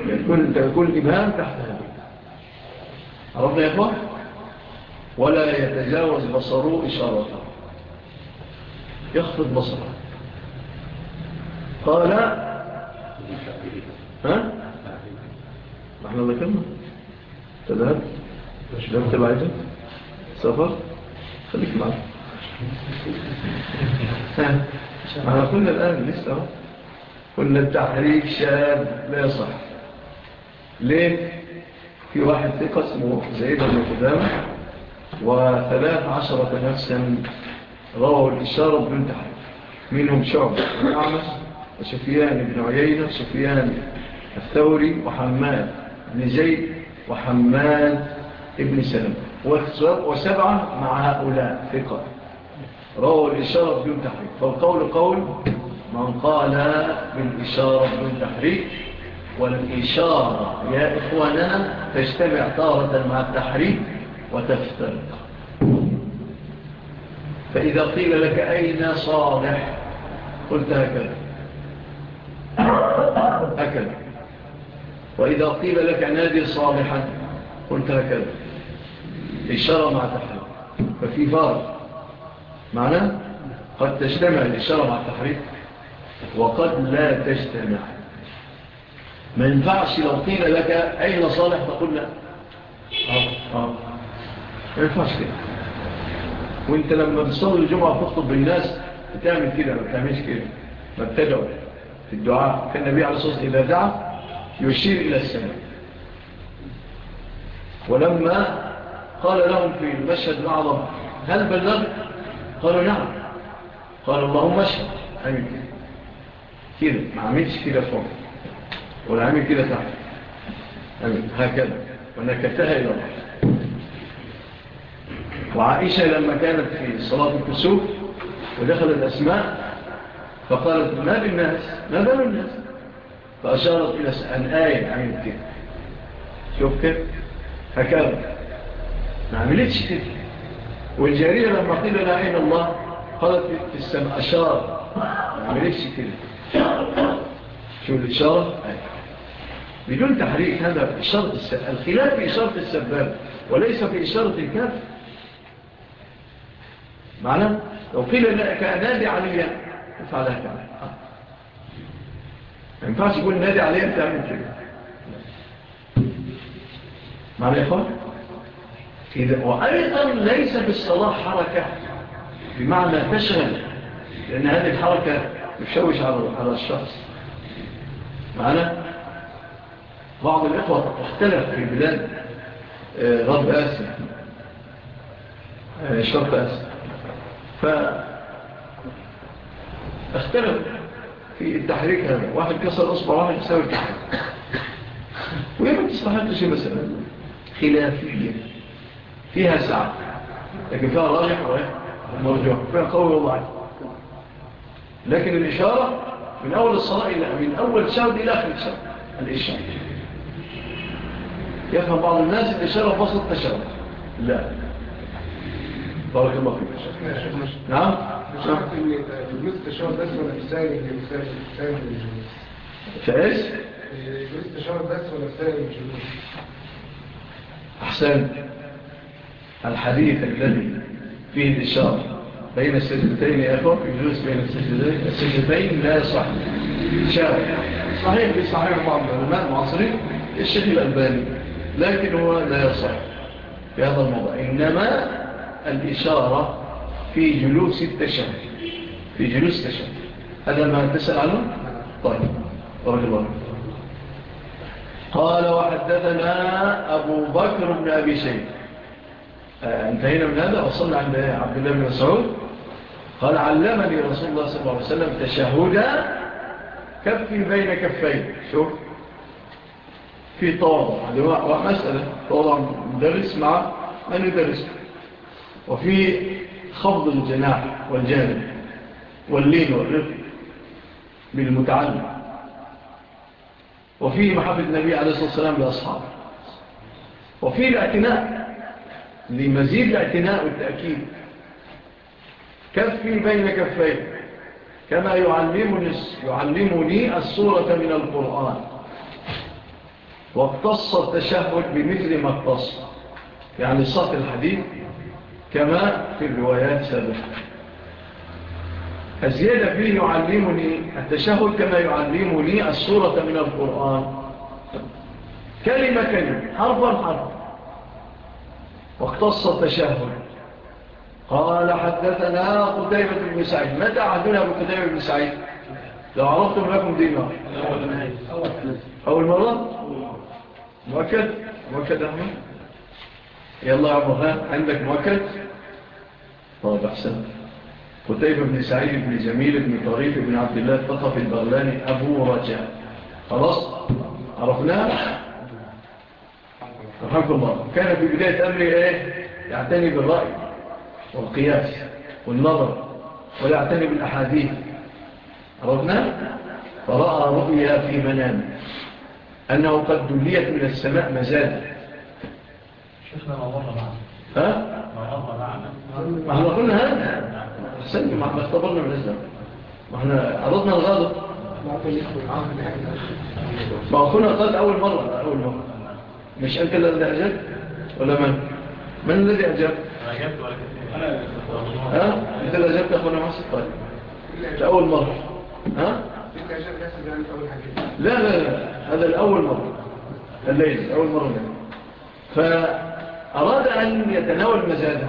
يكون, الإبهام تحت هذا. عرفنا يا إخوان ولا يتجاوز بصره إشارته يخفض بصره قال ها إحنا الله كلمة تذهب تذهب تبعيته سفر خليك معك إحنا قلنا الآن لسه قلنا التحريك شاب لا يصح ليه في واحد ثقة اسمه زيد بن قدامة وثلاث عشرة نفسا رووا الإشارة بن تحريف. منهم شعب بن أعمس وسفيان بن عيينة سفيان الثوري وحماد بن زيد وحماد بن سلم وسبعة مع هؤلاء ثقة. رووا الإشارة بدون تحريك فالقول قول من قال بالإشارة بدون تحريك والإشارة. يا إخواننا تجتمع طارة مع التحريك وتفترق. فإذا قيل لك أين صالح قلت هكذا. هكذا. وإذا قيل لك نادي صالحا قلت هكذا. إشارة مع تحريك ففي فارق معنى؟ قد تجتمع الإشارة مع التحريك وقد لا تجتمع. ما ينفعش لو قيل لك أين صالح؟ تقول لا. آه، آه. ما ينفعش كده. وانت لما تصلي الجمعة تخطب بالناس بتعمل كده ما بتعملش كده. ما بتدعو في الدعاء. كان النبي عليه الصلاة والسلام إذا دعا يشير إلى السماء. ولما قال لهم في المشهد الأعظم هل بلغت؟ قالوا نعم. قال اللهم اشهد. كده كده. ما عملش كده فوق ولا عامل كده صح هكذا ونكتها إلى الله وعائشة لما كانت في صلاة الكسوف ودخلت أسماء فقالت ما بالناس؟ ما بال الناس؟ فأشارت إلى أن آية عملت آية كده. شوف كده. هكذا. ما عملتش كده. والجارية لما قيل لا عين الله قالت في السماء أشار. ما عملتش كده. شوف الإشارة؟ آية بدون تحريك هذا في شرط الخلاف في شرط السباب وليس في شرط الكف معنا؟ لو قيل كنادي عليا افعلها كمان ما ينفعش يقول نادي عليا أنت عمل كده. معنا يا إخوان؟ إذا وأيضا ليس في الصلاة حركة بمعنى تشغل لأن هذه الحركة تشوش على الشخص. معنا؟ بعض الإخوة آه، آه، اختلف في بلاد غرب آسيا شرق آسيا فاختلف في التحريك هذا. واحد كسر أصبع واحد يساوي التحريك ويبقى ما تستحقش مثلا. خلافية فيها سعة لكن فيها راجح ومرجع فيها قوي وضعي لكن الإشارة من أول الصلاة إلى من أول سعود إلى آخر سعود الإشارة. يفهم بعض الناس الإشارة بسط تشرف لا. بارك الله فيك. نعم؟, نعم. جزء التشرف بس ولا السائل السائل فايش؟ جزء التشرف بس ولا السائل أحسن الحديث الذي فيه الإشارة بين السجدتين يا أخوة يجوز بين السجدتين السجدتين لا يصح. شارع صحيح في صحيح بعض العلماء المعاصرين الشيخ الألباني لكن هو لا يصح في هذا الموضع إنما الإشارة في جلوس التشهد. في جلوس التشهد. هذا ما تسأل عنه؟ طيب رجل الله قال وحدثنا أبو بكر بن أبي سيد آه، انتهينا من هذا وصلنا عند عبد الله بن مسعود. قال علمني رسول الله صلى الله عليه وسلم تشهدا كفي بين كفين. شوف في طارة مسألة. تواضع مدرس مع من يدرس وفي خفض الجناح والجانب واللين والرفق بالمتعلم. وفي محبة النبي عليه الصلاة والسلام لأصحابه. وفي الاعتناء. لمزيد الاعتناء والتأكيد. كفي بين كفين. كما يعلمني, يعلمني الصورة من القرآن. واقتص التشهد بمثل ما اقتص يعني صف الحديث كما في الروايات سابقا الزيادة فيه يعلمني التشهد كما يعلمني السورة من القرآن. كلمة كلمة حرفا حرفا واقتص التشهد قال حدثنا قتيبة بن سعيد. متى عهدنا بقتيبة بن سعيد؟ لو عرفتم لكم دينار. أول مرة؟ مؤكد؟ مؤكد أحمد يلا يا مغان عندك مؤكد؟ طيب أحسن. قتيبة بن سعيد بن جميل بن طريف بن عبد الله الطخف البغلاني أبو رجاء. خلاص؟ عرفناه؟ رحمكم الله. كان في بداية أمره إيه؟ يعتني بالرأي والقياس والنظر ولا يعتني بالأحاديث. عرفناه؟ فرأى رؤيا في منامه. أنه قد دليت من السماء مزاد شخنا ما مر معنا. ها؟ ما مر معنا. ما إحنا قلنا هذا. استنى ما إحنا اختبرنا من الإسلام ما إحنا عرضنا الغاضب ما أخونا قال أول مرة أول مرة. مش أنت الذي أعجب ولا من؟ من الذي أعجب؟ أعجبت ولا أنا ها؟ أنت الذي أعجبت أخونا معصر طيب. أول مرة. ها؟ لا لا لا هذا الأول مرة الليل أول مرة الليل فأراد أن يتناول مزاده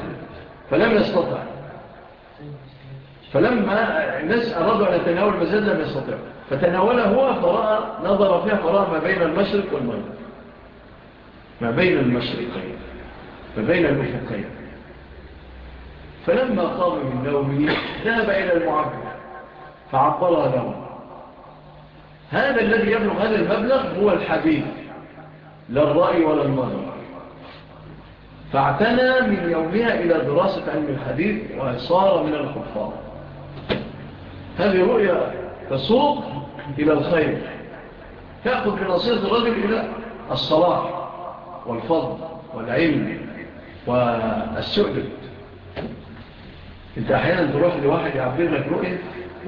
فلم يستطع. فلما الناس أرادوا أن يتناول مزادة لم يستطع. فتناوله هو فرأى نظر فيها فرأى ما بين المشرق والمغرب. ما بين المشرقين ما بين المشرقين. فلما قام من نومه ذهب إلى المعبر فعبرها لهم هذا الذي يبلغ هذا المبلغ هو الحبيب. لا الرأي ولا المنظر فاعتنى من يومها إلى دراسة علم الحديث وصار من الخفار هذه رؤية تسوق إلى الخير. تأخذ بنصيص الرجل إلى الصلاح والفضل والعلم والسعدد أنت أحيانا تروح لواحد يعبر لك رؤية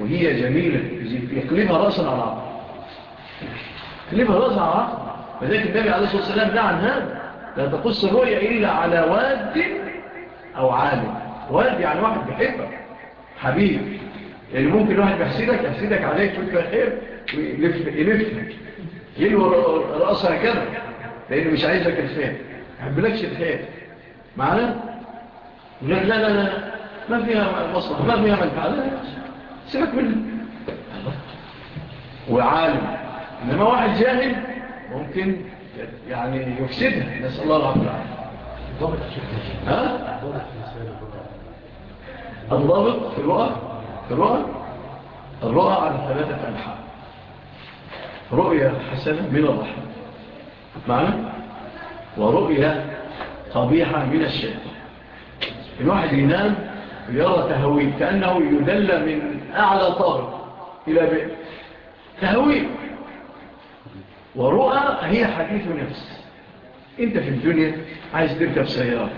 وهي جميلة يقلمها رأسا على عبر كلمة رأسها عرق ولكن النبي عليه الصلاة والسلام لعن هذا لا تقص الرؤية إلا على واد أو عالم. واد يعني واحد بحبك. حبيب. يعني ممكن واحد يحسدك يحسدك عليك في خير ويلف يلو يلوى رأسها كده لأنه مش عايزك الخير. يحبلكش الخير. معنا؟ لا لا لا ما فيها مصلحة ما فيها منفعة. لا سيبك منه وعالم إنما واحد جاهل ممكن يعني يفسدها. نسأل الله العبد العالم الضابط في الرؤى؟ في الرؤى؟ الرؤى على ثلاثة أنحاء. رؤية حسنة من الرحمة. معنا؟ ورؤية قبيحة من الشيطان. إن واحد ينام ويرى تهويل كأنه يدل من أعلى طارق إلى بئر تهويل. ورؤى هي حديث نفس. أنت في الدنيا عايز تركب سيارة.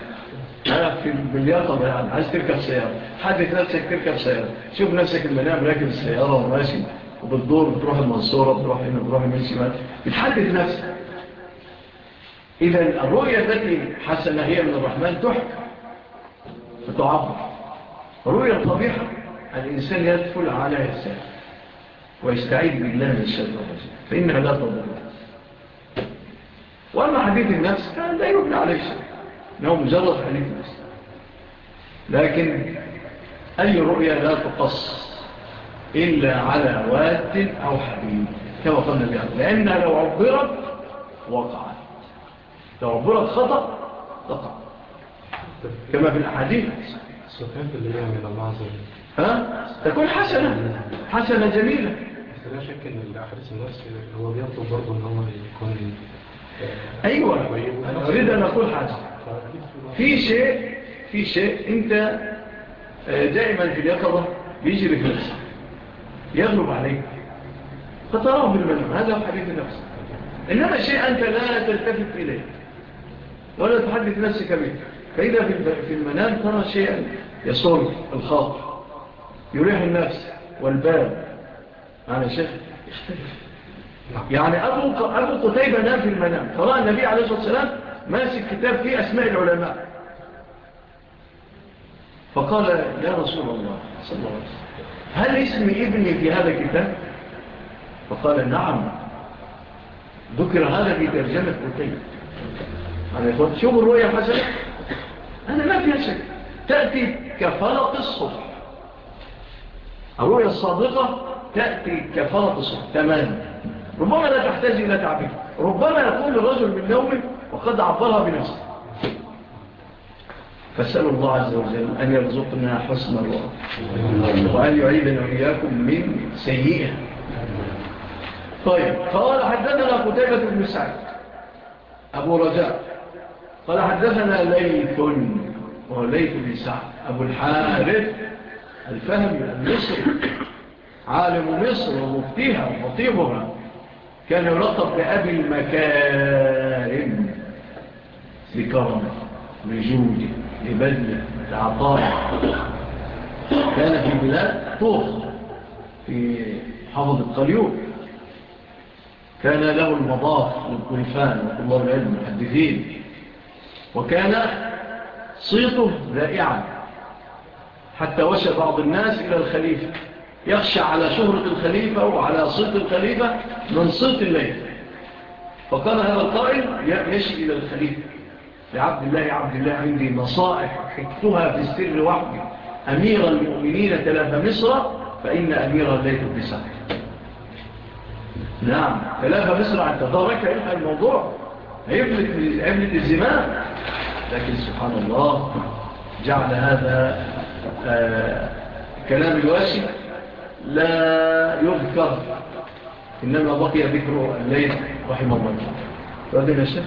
في البلياطة يعني عايز تركب سيارة. حدث نفسك تركب سيارة. شوف نفسك المنام راكب السيارة وماشي وبتدور بتروح المنصورة بتروح هنا بتروح من شمال بتحدث نفسك. إذا الرؤية التي حسنة هي من الرحمن تحكى فتعبر رؤية طبيحة الإنسان يدخل على يساك ويستعيد بالله من الشر فإنها لا تضرر وأما حديث النفس لا يبنى عليه شيء إنه مجرد حديث النفس. لكن أي رؤية لا تقص إلا على واد أو حبيب كما قلنا النبي لأنها لو عبرت وقعت. لو عبرت خطأ تقع. كما في الأحاديث. سبحانه اللي يعمل الله عز وجل. ها؟ تكون حسنة. حسنة جميلة. لا شك أن الأحرس النفس هو بيطلب برضه أن هو يكون أيوة. أريد أن أقول حاجة. في شيء في شيء أنت آه، دائما في اليقظة بيجي في نفسك يغلب عليك. فتراه في المنام. هذا هو حديث النفس. إنما شيء أنت لا تلتفت إليه. ولا تحدث نفسك به. فإذا في المنام ترى شيئا يصور الخاطر. يريح النفس والبال. معنى شيخ؟ يختلف. يعني أبو, أبو قتيبة نام في المنام. فرأى النبي عليه الصلاة والسلام ماسك كتاب فيه أسماء العلماء. فقال يا رسول الله صلى الله عليه وسلم هل اسم ابني في هذا الكتاب؟ فقال نعم. ذكر هذا في ترجمة قتيبة. يعني أنا يقول شوف الرؤية حسنة أنا ما فيها أسك تأتي كفلق الصبح. الرؤية الصادقة تأتي كفلق الصبح. تمام. ربما لا تحتاج إلى تعبير. ربما يكون الرجل من نومه وقد عبرها بنفسه. فاسألوا الله عز وجل أن يرزقنا حسن الله وأن يعيدنا وإياكم من سيئة طيب قال حدثنا قتيبة بن سعد. أبو رجاء. قال حدثنا ليث وهو ليث بن سعد. أبو الحارث الفهم المصري. عالم مصر ومفتيها وخطيبها. كان يلقب بأبي المكارم لكرمه لجوده لبدلة لعطائه كان في بلاد طوخ في حفظ القليوب. كان له المضاف للكلفان وطلاب العلم المحدثين. وكان صيته ذائعا. حتى وشى بعض الناس إلى الخليفة. يخشى على شهرة الخليفة وعلى صيت الخليفة من صيت الليل. فكان هذا القائل يمشي إلى الخليفة. لعبد الله عبد الله عندي نصائح حكتها في السر وحدي أمير المؤمنين تلاف مصر فإن أمير الليل بسعر نعم تلاف مصر عن تدارك إلها الموضوع. عملة الزمان. لكن سبحان الله جعل هذا آه، كلام الواسع. لا يذكر. إنما بقي ذكر الليل رحمه الله. فأذن الشيخ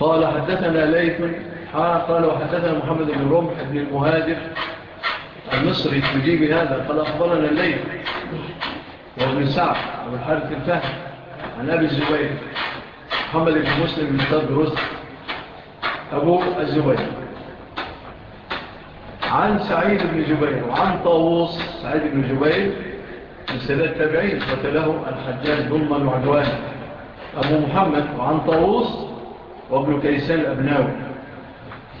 قال حدثنا ليث آه، قال وحدثنا محمد بن رمح بن المهاجر المصري. تجيب هذا. قال أخبرنا الليل وابن سعب الحارث الفهم عن أبي الزبير محمد بن مسلم بن طب رزق أبو الزبير. عن سعيد بن جبير وعن طاووس سعيد بن جبير من سنة تابعين قتله الحجاج ظلما وعدوانا أبو محمد وعن طاووس وابن كيسان الأبناوي.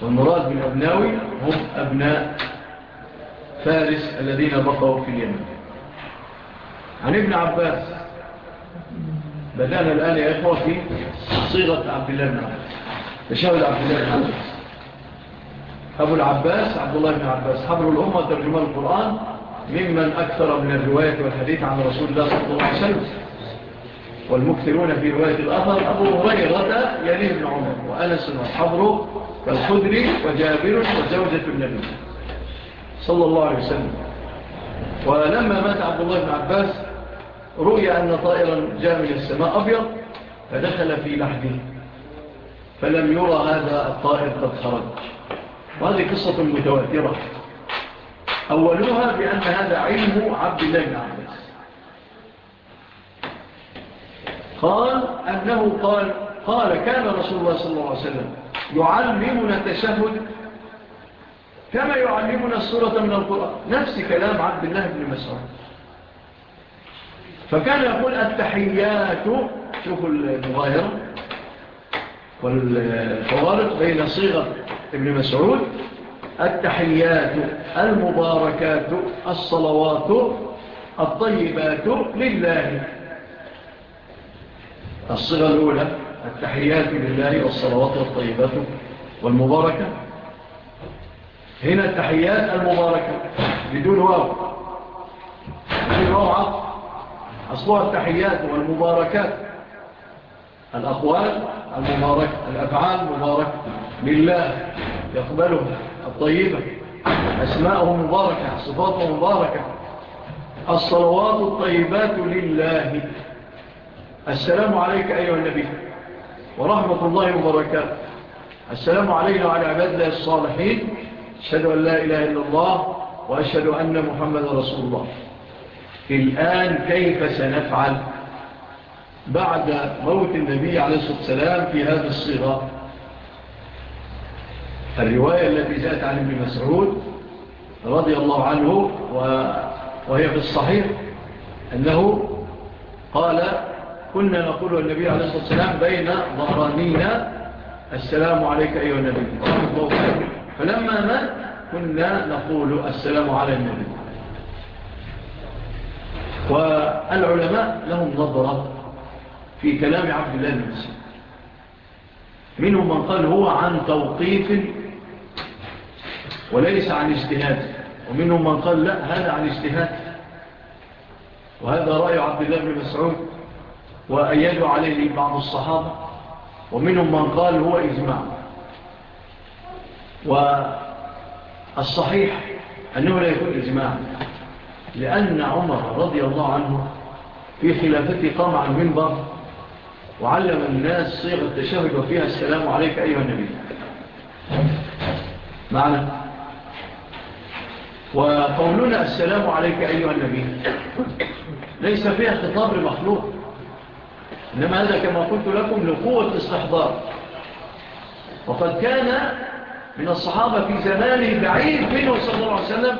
والمراد من أبناوي هم أبناء فارس الذين بقوا في اليمن. عن ابن عباس. بدأنا الآن يا إخوة في صيغة عبد الله بن عباس. تشاهد عبد الله بن عباس. أبو العباس عبد الله بن عباس حبر الأمة ترجمة القرآن ممن أكثر من الرواية والحديث عن رسول الله صلى الله عليه وسلم والمكثرون في رواية الأثر أبو هريرة يليه بن عمر وأنس وحبر والخدري وجابر وزوجة النبي صلى الله عليه وسلم ولما مات عبد الله بن عباس رؤي أن طائرا جاء من السماء أبيض فدخل في لحده فلم يرى هذا الطائر قد خرج وهذه قصة متواترة. أولوها بأن هذا علم عبد الله بن عباس. قال أنه قال قال كان رسول الله صلى الله عليه وسلم يعلمنا التشهد كما يعلمنا الصورة من القرآن. نفس كلام عبد الله بن مسعود. فكان يقول التحيات شوفوا المظاهرة والفوارق بين صيغة ابن مسعود التحيات المباركات الصلوات الطيبات لله. الصغة الأولى التحيات لله والصلوات الطيبات والمباركة. هنا التحيات المباركة بدون واو. بدون واو أصلها التحيات والمباركات. الأقوال المباركة الأفعال المباركة. لله يقبلها الطيبة. أسماءه مباركة صفاته مباركة. الصلوات الطيبات لله. السلام عليك أيها النبي ورحمة الله وبركاته. السلام علينا وعلى عباد الله الصالحين. أشهد أن لا إله إلا الله وأشهد أن محمد رسول الله. الآن كيف سنفعل؟ بعد موت النبي عليه الصلاة والسلام في هذا الصغة الرواية التي جاءت عن ابن مسعود رضي الله عنه وهي في الصحيح أنه قال كنا نقول النبي عليه الصلاة والسلام بين ظهرانينا السلام عليك أيها النبي. فلما مات كنا نقول السلام على النبي. والعلماء لهم نظرة في كلام عبد الله المسيح منهم من قال هو عن توقيف وليس عن اجتهاد. ومنهم من قال لا هذا عن اجتهاد. وهذا رأي عبد الله بن مسعود وأيادوا عليه بعض الصحابة. ومنهم من قال هو إجماع. والصحيح أنه لا يكون إجمع لأن عمر رضي الله عنه في خلافته قام عن منبر وعلم الناس صيغة التشهد وفيها السلام عليك أيها النبي. معنا وقولنا السلام عليك أيها النبي. ليس فيها خطاب المخلوق إنما هذا كما قلت لكم لقوة استحضار. وقد كان من الصحابة في زمانه بعيد منه صلى الله عليه وسلم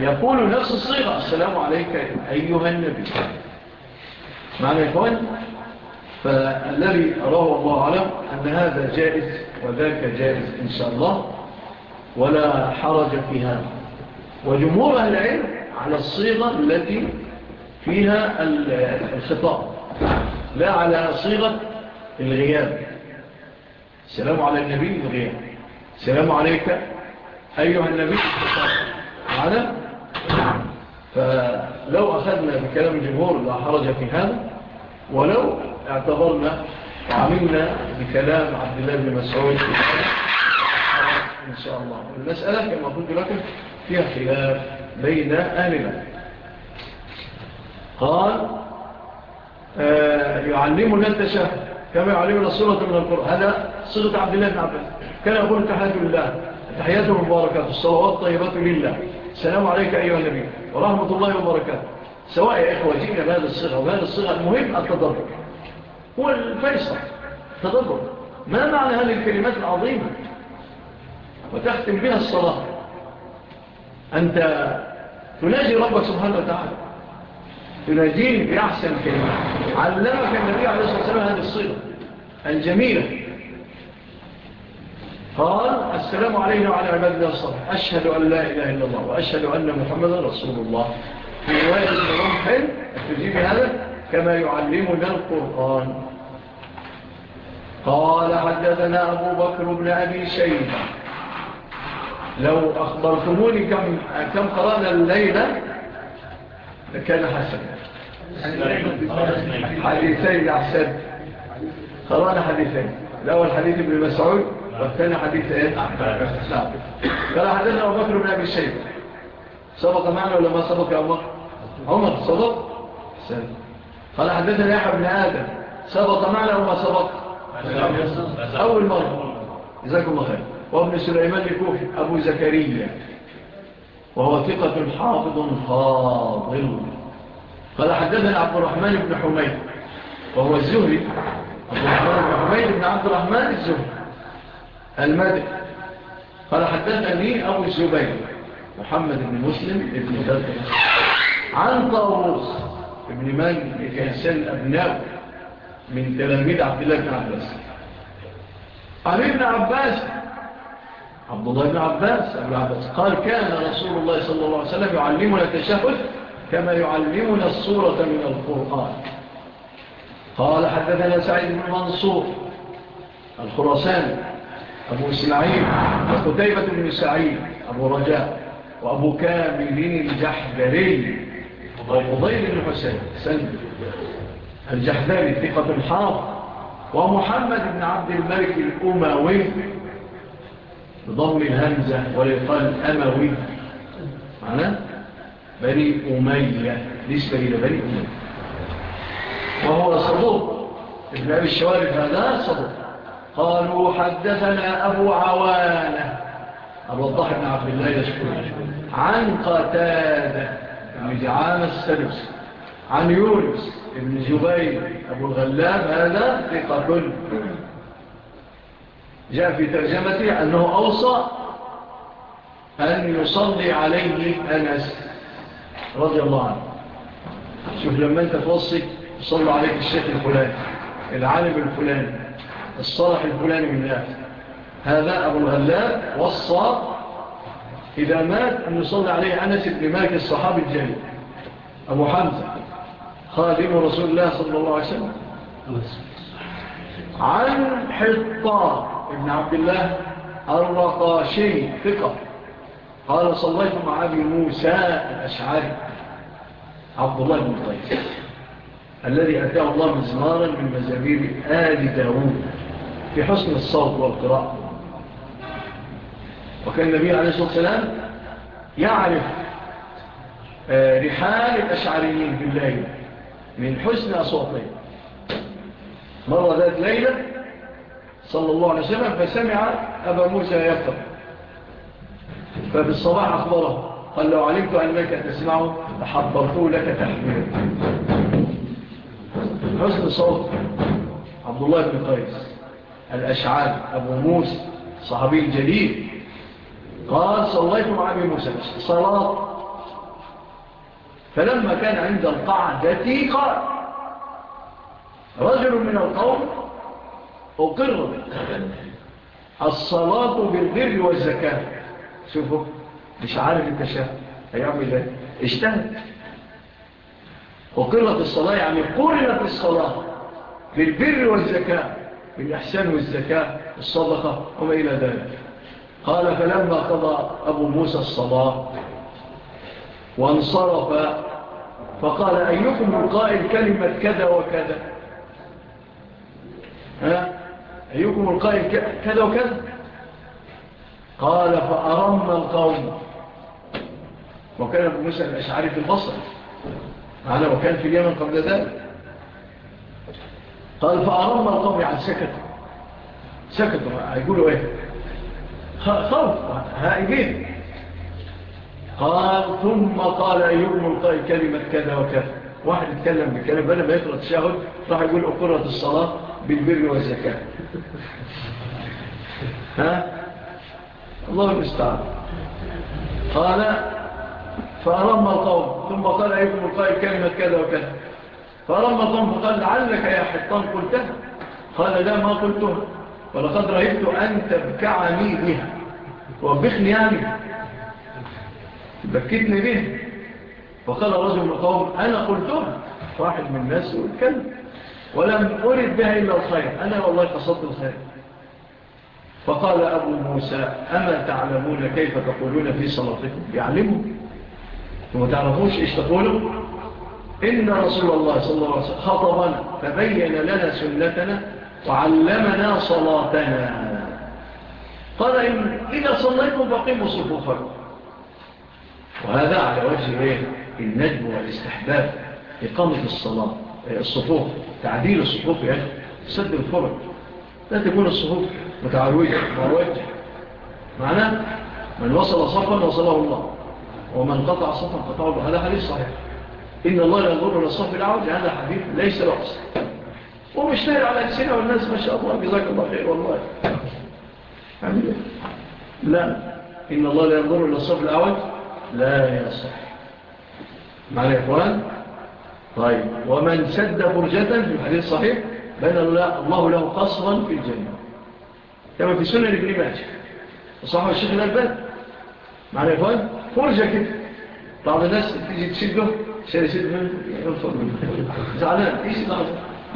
يقول نفس الصيغة. السلام عليك أيها النبي. معنى يا إخوان فالذي أراه الله أعلم أن هذا جائز وذاك جائز إن شاء الله. ولا حرج في هذا وجمهور أهل العلم على الصيغة التي فيها الخطاب. لا على صيغة الغياب. السلام على النبي الغياب. السلام عليك أيها النبي. على فلو أخذنا بكلام الجمهور لا حرج في هذا. ولو اعتبرنا وعملنا بكلام عبد الله بن مسعود إن شاء الله. المسألة كما قلت لكم فيها خلاف بين آلنا قال آه يعلمنا التشهد كما يعلمنا الصورة من القرآن. هذا صورة عبد الله بن عباس كان يقول تحيات لله. تحياته مباركاته الصلوات الطيبات لله. السلام عليك أيها النبي. ورحمة الله وبركاته. سواء يا إخوة جئنا بهذا الصغة وهذا الصغة المهم التضرر. هو الفيصل التضرر ما معنى هذه الكلمات العظيمة؟ وتختم بها الصلاة. أنت تناجي ربك سبحانه وتعالى. تناجيه بأحسن كلمة. علمك النبي عليه الصلاة والسلام هذه الصيغة الجميلة. قال السلام علينا وعلى عباد الله أشهد أن لا إله إلا الله وأشهد أن محمد رسول الله. في رواية روح تجيب هذا كما يعلمنا القرآن. قال حدثنا أبو بكر بن أبي شيبة. لو أخبرتموني كم, كم قرأنا الليلة لكان حسن. حديثين أحسن. قرأنا حديثين. الأول حديث ابن مسعود والثاني حديث إيه؟ نعم. قال حدثنا أبو بكر بن أبي شيبة. سبق معنا ولا ما سبق يا عمر؟ عمر سبق؟ سبق. قال حدثنا يحيى بن آدم. سبق معنا وما سبق؟ أول مرة. جزاكم الله خير. وابن سليمان الكوفي أبو زكريا. وهو ثقة حافظ فاضل. قال حدثنا عبد الرحمن بن حميد. وهو الزهري. عبد الرحمن بن حميد بن عبد الرحمن الزهري. المدك قال حدثني أبو الزبير. محمد بن مسلم ابن بدر عن طاووس ابن كان كيسان أبناء من تلاميذ عبد الله بن عباس. قال ابن عباس عبد الله بن عباس ابن عباس قال كان رسول الله صلى الله عليه وسلم يعلمنا التشهد كما يعلمنا الصورة من القرآن. قال حدثنا سعيد بن منصور الخراسان أبو إسماعيل وقتيبة بن سعيد أبو رجاء. وأبو كامل الجحدري وفضيل بن حسين. سلم الجحدري ثقة الحاضر. ومحمد بن عبد الملك الأموي بضم الهمزة ولقال أموي معناه؟ بني أمية. نسبة إلى بني أمية. وهو صدوق. ابن أبي الشوارف هذا صدوق. قالوا حدثنا أبو عوانة. أبو الضحى بن عبد الله يشكر عن قتادة بن السلس عن يونس بن جبير أبو الغلاب هذا ثقة. جاء في ترجمته أنه أوصى أن يصلي عليه أنس رضي الله عنه. شوف لما أنت توصي يصلي عليك الشيخ الفلاني العالم الفلاني الصلاح الفلاني من الآخر. هذا أبو الغلاب وصى إذا مات أن يصلى عليه أنس بن مالك الصحابي الجليل. أبو حمزة خادم رسول الله صلى الله عليه وسلم. عن حطار ابن عبد الله الرقاشي ثقة. قال صليت مع أبي موسى الأشعاري عبد الله بن طيب الذي أتاه الله مزمارا من مزامير آل داود في حسن الصوت والقراءة. وكان النبي عليه الصلاة والسلام يعرف آه، رحال الأشعريين في الليل من حسن أصواتهم. مرة ذات ليلة صلى الله عليه وسلم فسمع أبا موسى يفتر فبالصباح أخبره قال لو علمت أنك تسمعه لحضرته لك تحميل. حسن صوت عبد الله بن قيس الأشعار أبو موسى صحابي الجليل. قال صليت مع أبي موسى. صلاة فلما كان عند القعدة قال رجل من القوم أقر. الصلاة بالبر والزكاة. شوفوا مش عارف انت التشاهد هيعمل إيه؟ اجتهد. وقرت الصلاة يعني قرنت الصلاة بالبر والزكاة بالإحسان والزكاة الصدقة وما إلى ذلك. قال فلما قضى أبو موسى الصلاة وانصرف فقال أيكم القائل كلمة كذا وكذا؟ ها؟ أيكم القائل كذا وكذا؟ قال فأرم القوم. وكان أبو موسى الأشعري في البصر على وكان في اليمن قبل ذلك. قال فأرم القوم يعني سكتوا. سكتوا هيقولوا إيه؟ صوت هائبين قال ثم قال أيهم ملقائي كلمة كذا وكذا. واحد يتكلم بكلمة بدل ما يقرأ تشاهد راح يقول أقرة الصلاة بالبر والزكاة. ها؟ الله المستعان. قال فأرم القوم. ثم قال أيهم ملقائي كلمة كذا وكذا. فأرم القوم فقال لعلك يا حطان قلتها. قال لا ما قلتها. ولقد رأيت أن تبكعني بها. توبخني يعني بكتني بها فقال رجل من القوم أنا قلتها. واحد من الناس واتكلم ولم أرد بها إلا الخير. أنا والله قصدت الخير. فقال أبو موسى أما تعلمون كيف تقولون في صلاتكم؟ يعلموا وما تعرفوش إيش تقولوا؟ إن رسول الله صلى الله عليه وسلم خطبنا فبين لنا سنتنا وعلمنا صلاتنا. قال إن إذا صليتم فقيموا صفوفكم. وهذا على وجه إيه؟ النجم والاستحباب. إقامة الصلاة إيه، الصفوف تعديل الصفوف يعني سد الفرق لا تكون الصفوف متعوجة مروجة. معناه من وصل صفا وصله الله. ومن قطع صفا قطعه. هذا حديث صحيح. إن الله لا ينظر إلى الصف العوج هذا حديث ليس بأصل ومشتهر على ألسنة والناس ما شاء الله جزاك الله خير والله لا إن الله لا ينظر إلى الصف الأول لا يصح معنا يا إخوان طيب ومن سد فرجة في الحديث الصحيح بين الله له قصرا في الجنة كما في سنة ابن ماجه وصحب الشيخ الألبان معنا يا إخوان فرجة كده بعض الناس تجي تشده شاري شده منه زعلان إيش زعلان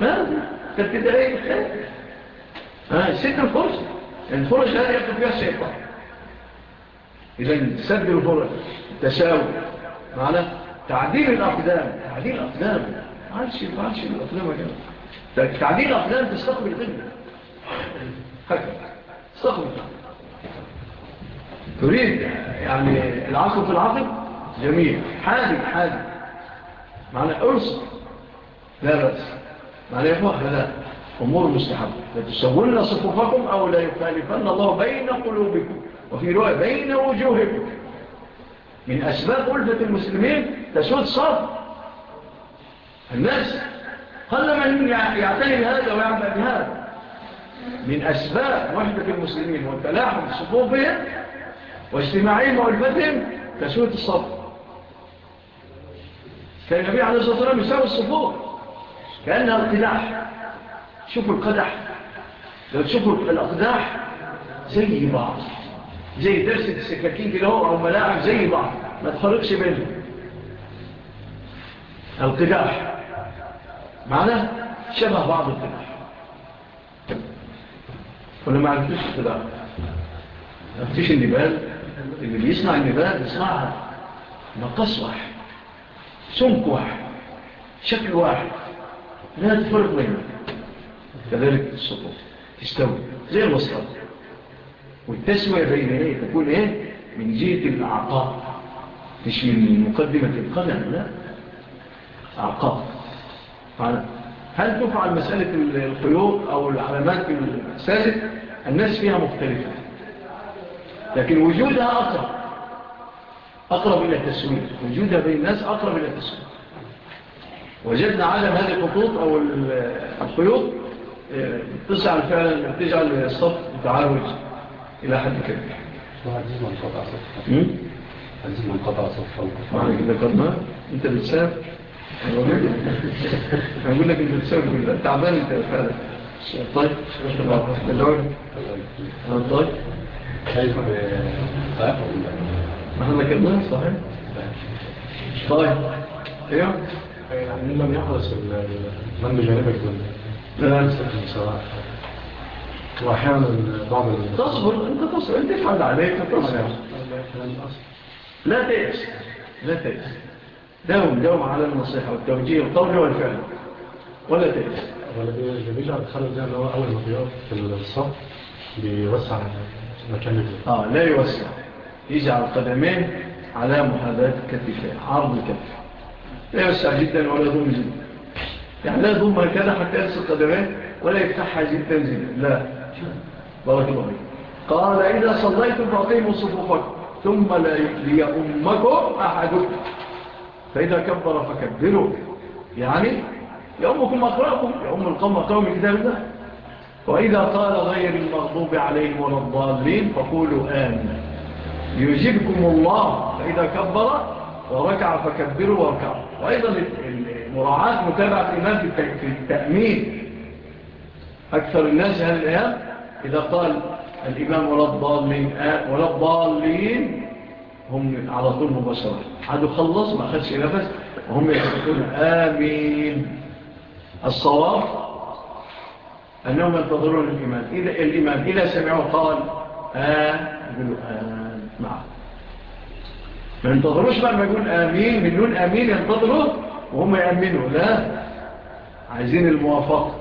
ماذا كالتدائية الثالث الست الفرصة الفرص لا يأخذ فيها الشيطان إذن سد الفرص التساوي معنا تعديل الأقدام تعديل الأقدام عالش عالش الأقدام تعديل الأقدام تستقبل الغنة هكذا تستقبل تريد يعني العقل في العقل جميل حادم حادم معنا أرسل لا رأس معنى يا إخوة هذا أمور مستحبة لتسولنا صفوفكم أو لا يخالفن الله بين قلوبكم وفي رؤية بين وجوهكم. من أسباب ألفة المسلمين تسود صف الناس. قل من يعتني بهذا ويعمل بهذا. من أسباب وحدة المسلمين والتلاحم صفوفهم واجتماعهم وألفتهم تسود الصف. كان النبي عليه الصلاة والسلام يساوي الصفوف. كأنها القدح شوفوا القدح. لو تشوفوا الأقداح زي بعض. زي درسة السكاكين كده أو ملاعب زي بعض. ما تفرقش بينهم. القداح. معناه شبه بعض القداح. ولا ما عرفتوش القداح ما عرفتوش النبال؟ اللي بيصنع النبال بيصنعها مقص واحد سمك واحد شكل واحد. لا تفرق بينهم كذلك الصفوف تستوي زي الوصفات والتسوية بين إيه تكون إيه من جهة الأعقاب مش من مقدمة القدم لا أعقاب هل تفعل مسألة القيود أو العلامات في المساجد الناس فيها مختلفة لكن وجودها أقرب أقرب إلى التسوية وجودها بين الناس أقرب إلى التسوية وجدنا عالم هذه الخطوط أو الخيوط آه، تسعى فعلا تجعل الصف متعاوج إلى حد كبير. عزيز من قطع صف عزيز من قطع صف معنا كده قدنا أنت بتساف هقول لك أنت بتساف كلها تعبان أنت فعلا. طيب طيب. طيب طيب. كيف؟ صحيح ما إحنا كده صحيح؟ طيب. أيوه. يعني لم يخلص من بجانبك من سواء وأحيانا بعض تصبر أنت تصبر أنت تفعل عليك تصبر لا تيأس لا تيأس داوم داوم على النصيحة والتوجيه والطول والفعل ولا تيأس الجميل على الخلل ده هو أول ما بيقف في الصف بيوسع مكان آه لا يوسع يجعل قدمين على محاذاة كتفه عرض الكتف فيوسع جدا ولا يضم جدا. يعني لا يضم هكذا حتى يلسى القدمين ولا يفتحها جدا جدا. لا. بارك الله قال إذا صليتم فأقيموا صفوفكم ثم لا يفلي أمكم أحدكم فإذا كبر فكبروا. يعني يومكم أقرأكم يوم القوم أقرأوا من كتاب الله وإذا قال غير المغضوب عليهم ولا الضالين فقولوا آمن يجبكم الله. فإذا كبر وركع فكبروا وركع. وأيضا مراعاة متابعة الإمام في التأمين. أكثر الناس هل الأيام إذا قال الإمام ولا الضالين آه، ولا الضالين هم على طول مباشرة. عادوا خلص ما أخذش نفس وهم يقولون آمين. الصواب أنهم ينتظرون الإمام. إذا, الإمام إذا سمعوا قال آه يقولوا آه معه ما ينتظروش بقى ما يقول آمين مليون آمين ينتظروا وهم يأمنوا. لا عايزين الموافقة.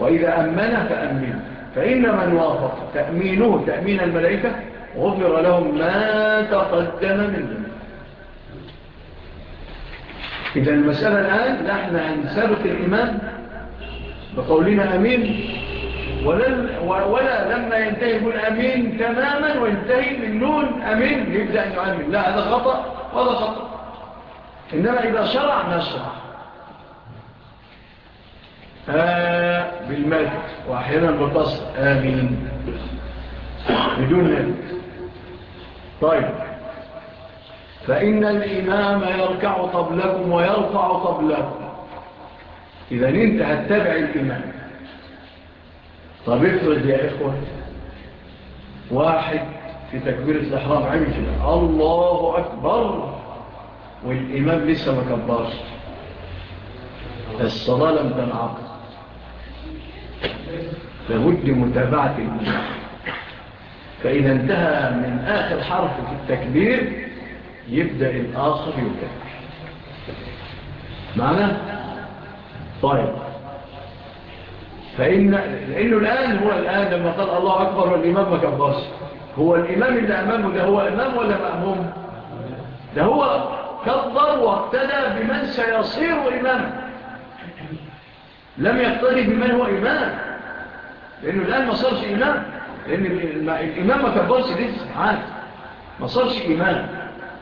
وإذا أمن فأمن فإن من وافق تأمينه تأمين الملائكة غفر لهم ما تقدم من ذلك إذا المسألة الآن نحن هنثبت الإمام بقولنا أمين. ولا, ولا لما ينتهي يقول أمين تماما وينتهي من نون أمين يبدأ أن لا هذا خطأ ولا خطأ. إنما إذا شرع ما شرع. آه، بالمد وأحيانا بالبصر. آمين. بدون مد طيب. فإن الإمام يركع قبلكم ويرفع قبلكم. إذا أنت هتبع الإمام. طب افرض يا إخوة واحد في تكبير الإحرام عمل الله أكبر والإمام لسه ما كبرش. الصلاة لم تنعقد. لابد متابعة الإمام. فإذا انتهى من آخر حرف في التكبير يبدأ الآخر يكبر معنى؟ طيب. فإن لأنه الآن هو الآن لما قال الله أكبر والإمام ما هو الإمام اللي أمامه ده هو إمام ولا مأموم؟ ده هو كبر واقتدى بمن سيصير إمام لم يقتدي بمن هو إمام. لأنه الآن ما صارش إمام. لأن الإمام ما كبرش لسه عاد ما صارش إمام.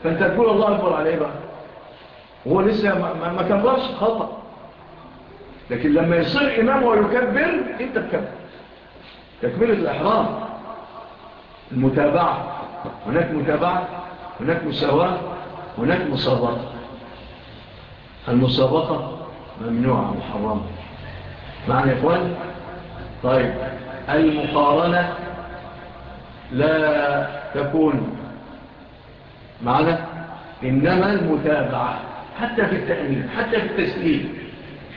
فأنت تقول الله أكبر عليه بقى. هو لسه ما كبرش خطأ. لكن لما يصير إمام ويكبر إيه أنت تكبر تكبير الإحرام المتابعة هناك متابعة هناك مساواة هناك مسابقة المسابقة ممنوعة محرمة معنى يا إخوان؟ طيب المقارنة لا تكون معنا إنما المتابعة حتى في التأمين حتى في التسليم.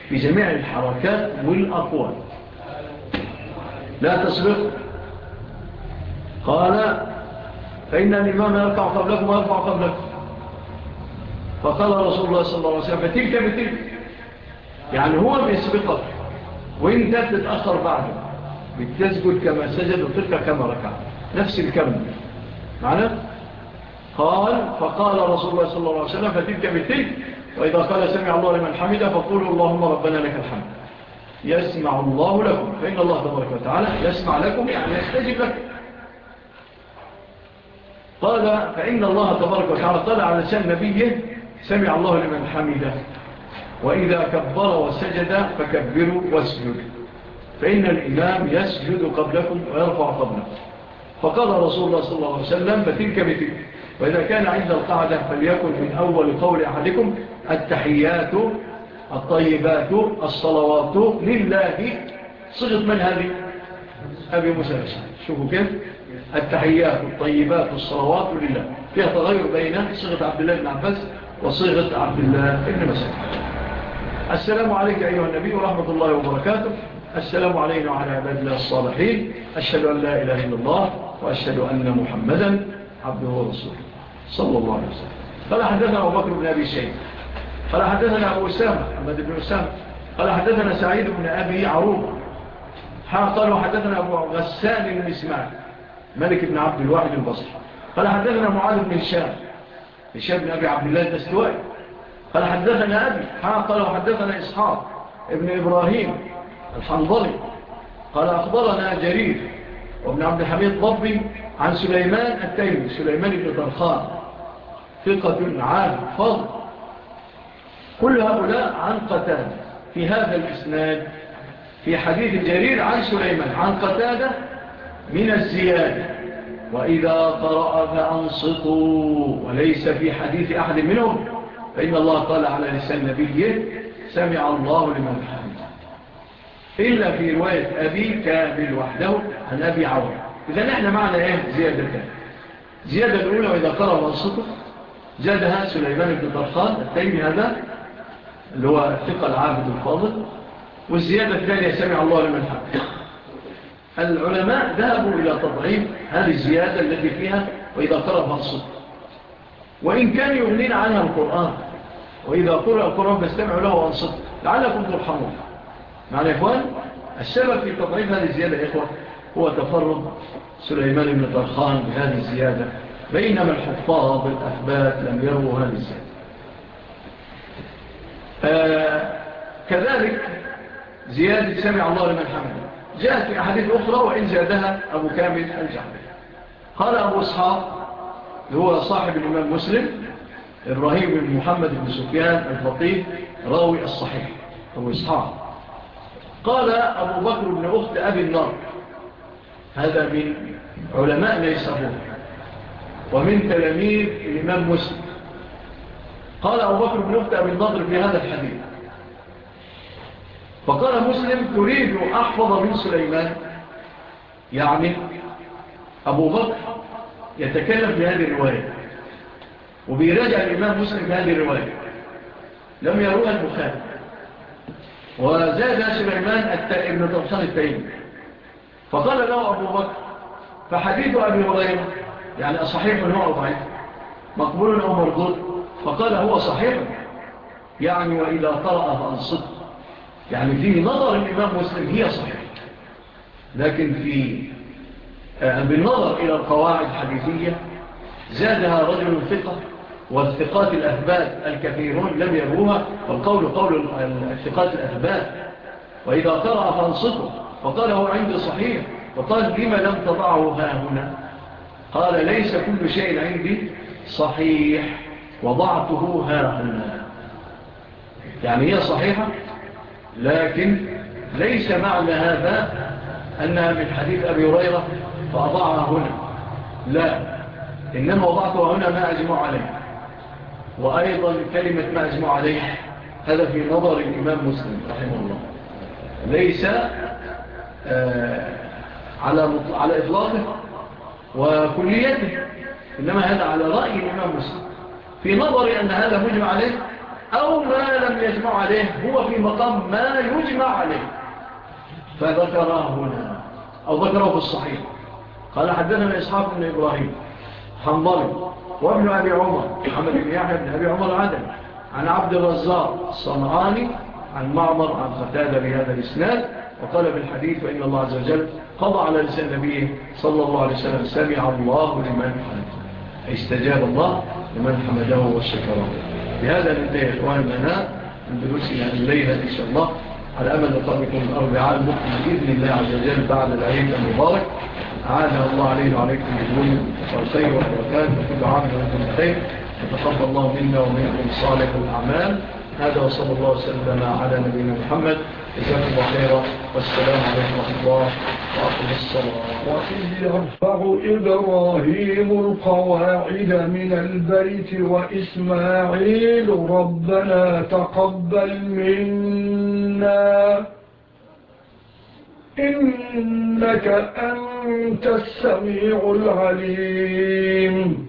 في جميع الحركات والأقوال. لا تسبق. قال فإن الإمام يرفع قبلكم ويرفع قبلكم. فقال رسول الله صلى الله عليه وسلم فتلك بتلك. يعني هو بيسبقك وإنت بتتأخر بعده. بتسجد كما سجد وتركع كما ركع. نفس الكم معنا قال فقال رسول الله صلى الله عليه وسلم فتلك بتلك. وإذا قال سمع الله لمن حمد فقولوا اللهم ربنا لك الحمد. يسمع الله لكم. فإن الله تبارك وتعالى يسمع لكم يعني يستجب لكم. قال فإن الله تبارك وتعالى طلع على لسان نبيه سمع الله لمن حمده. وإذا كبر وسجد فكبروا واسجدوا. فإن الإمام يسجد قبلكم ويرفع قبلكم فقال رسول الله صلى الله عليه وسلم فتلك بتلك وإذا كان عند القعدة فليكن من أول قول أحدكم التحيات الطيبات الصلوات لله. صغة من هذه؟ أبي موسى شوفوا كيف. التحيات الطيبات الصلوات لله. فيها تغير بين صغة عبد الله بن عباس وصيغة عبد الله بن مسعود. السلام عليك أيها النبي ورحمة الله وبركاته. السلام علينا وعلى عباد الله الصالحين. أشهد أن لا إله إلا الله وأشهد أن محمدا عبده ورسوله. صلى الله عليه وسلم. فلا حدثنا أبو بكر بن أبي شيخ قال حدثنا أبو أسامة أحمد بن أسامة. قال حدثنا سعيد بن أبي عروب قال حدثنا أبو غسان بن إسماعيل ملك بن عبد الواحد البصري. قال حدثنا معاذ بن هشام هشام بن أبي عبد الله الدستوائي. قال حدثنا أبي قال حدثنا إسحاق ابن إبراهيم الحنظلي. قال أخبرنا جرير وابن عبد الحميد ضبي عن سليمان التيمي سليمان بن طرخان. ثقة عام فضل. كل هؤلاء عن قتادة. في هذا الإسناد في حديث جرير عن سليمان عن قتادة من الزيادة. وإذا قرأ فأنصتوا وليس في حديث أحد منهم فإن الله قال على لسان نبيه سمع الله لمن حمد إلا في رواية أبي كامل وحده عن أبي عوام إذا نحن معنا إيه؟ زيادة. كامل زيادة الأولى وإذا قرأ فأنصطوا زادها سليمان بن طرخان التيمي هذا اللي هو ثقة العابد الفاضل والزيادة الثانية سمع الله لمن حق العلماء ذهبوا إلى تضعيف هذه الزيادة التي فيها وإذا قرأ فانصب وإن كان يغنين عنها القرآن وإذا قرأ القرآن فاستمعوا له وأنصد لعلكم ترحمون. معنا يا إخوان السبب في تضعيف هذه الزيادة يا إخوة هو تفرض سليمان بن طرخان بهذه الزيادة. بينما الحفاظ الأثبات لم يروا هذه الزيادة. آه، كذلك زيادة سمع الله لمن حمده. جاءت في أحاديث أخرى وإن زادها أبو كامل الجحبي قال أبو إسحاق هو صاحب الإمام مسلم الرهيب بن محمد بن سفيان الفطيب راوي الصحيح. أبو إسحاق. قال أبو بكر بن أخت أبي النار هذا من علماء ليس أبوه ومن تلاميذ الإمام مسلم. قال أبو بكر بن أخت أبي النضر في هذا الحديث. فقال مسلم تريد أحفظ من سليمان. يعني أبو بكر يتكلم في هذه الرواية. وبيراجع الإمام مسلم في هذه الرواية. لم يروها البخاري. وزاد سليمان ابن طبسان التيمي فقال له أبو بكر فحديث أبي هريرة يعني أصحيح من هو أبعيد مقبول أو مردود فقال هو صحيح. يعني وإذا قرأ فأنصد يعني في نظر الإمام مسلم هي صحيح لكن في آه، بالنظر إلى القواعد الحديثية زادها رجل ثقة والثقات الأثبات الكثيرون لم يروها والقول قول الثقات الأثبات وإذا قرأ فانصده فقال هو عندي صحيح. فقال لما لم تضعه ها هنا؟ قال ليس كل شيء عندي صحيح. وضعته ها هنا يعني هي صحيحة لكن ليس معنى هذا أنها من حديث أبي هريرة فأضعها هنا. لا إنما وضعتها هنا ما أجمع عليه. وأيضا كلمة ما أجمع عليه هذا في نظر الإمام مسلم رحمه الله. ليس آه، على على إطلاقه وكليته إنما هذا على رأي الإمام مسلم. في نظري أن هذا مجمع عليه أو ما لم يجمع عليه هو في مقام ما يجمع عليه. فذكر هنا أو ذكره في الصحيح. قال حدثنا إصحاب بن إبراهيم حنظري وابن أبي عمر محمد بن يحيى بن أبي عمر عدم عن عبد الرزاق الصنعاني عن معمر عن قتادة بهذا الإسناد وقال بالحديث وإن الله عز وجل قضى على لسان نبيه صلى الله عليه وسلم سمع الله لمن استجاب الله. لمن حمده والشكرة بهذا ننتهي يا إخواننا من دروسنا الليلة إن شاء الله. على أمل نطلبكم الأربعاء المقبل بإذن الله عز وجل بعد العيد المبارك. عادها الله عليه وعليكم بجنون وصوصي وحركات وكل عام وكل خير تتقبل الله منا ومنكم صالح الأعمال. هذا وصلى الله وسلم على نبينا محمد. جزاكم الله خيرا. والسلام عليكم ورحمة الله واقم الصلاه وإذ يرفع إبراهيم القواعد من البيت وإسماعيل. ربنا تقبل منا. إنك أنت السميع العليم.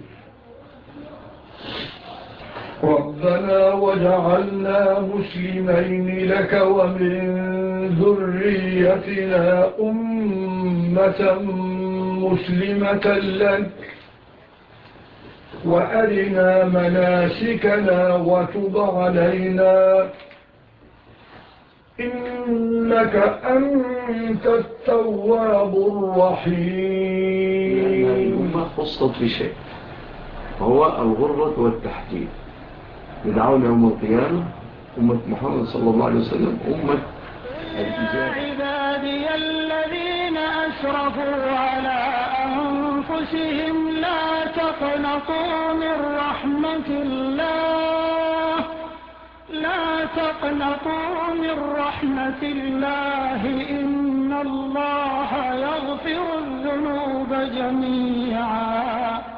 ربنا وجعلنا مسلمين لك ومن ذريتنا أمة مسلمة لك وأرنا مناسكنا وتب علينا إنك أنت التواب الرحيم. ما خصت بشيء هو الغرة والتحديد. يدعون يوم القيامة. أمة محمد صلى الله عليه وسلم أمة يا عبادي الذين أشرفوا على أنفسهم لا تقنطوا من رحمة الله. لا تقنطوا من رحمة الله. إن الله يغفر الذنوب جميعا.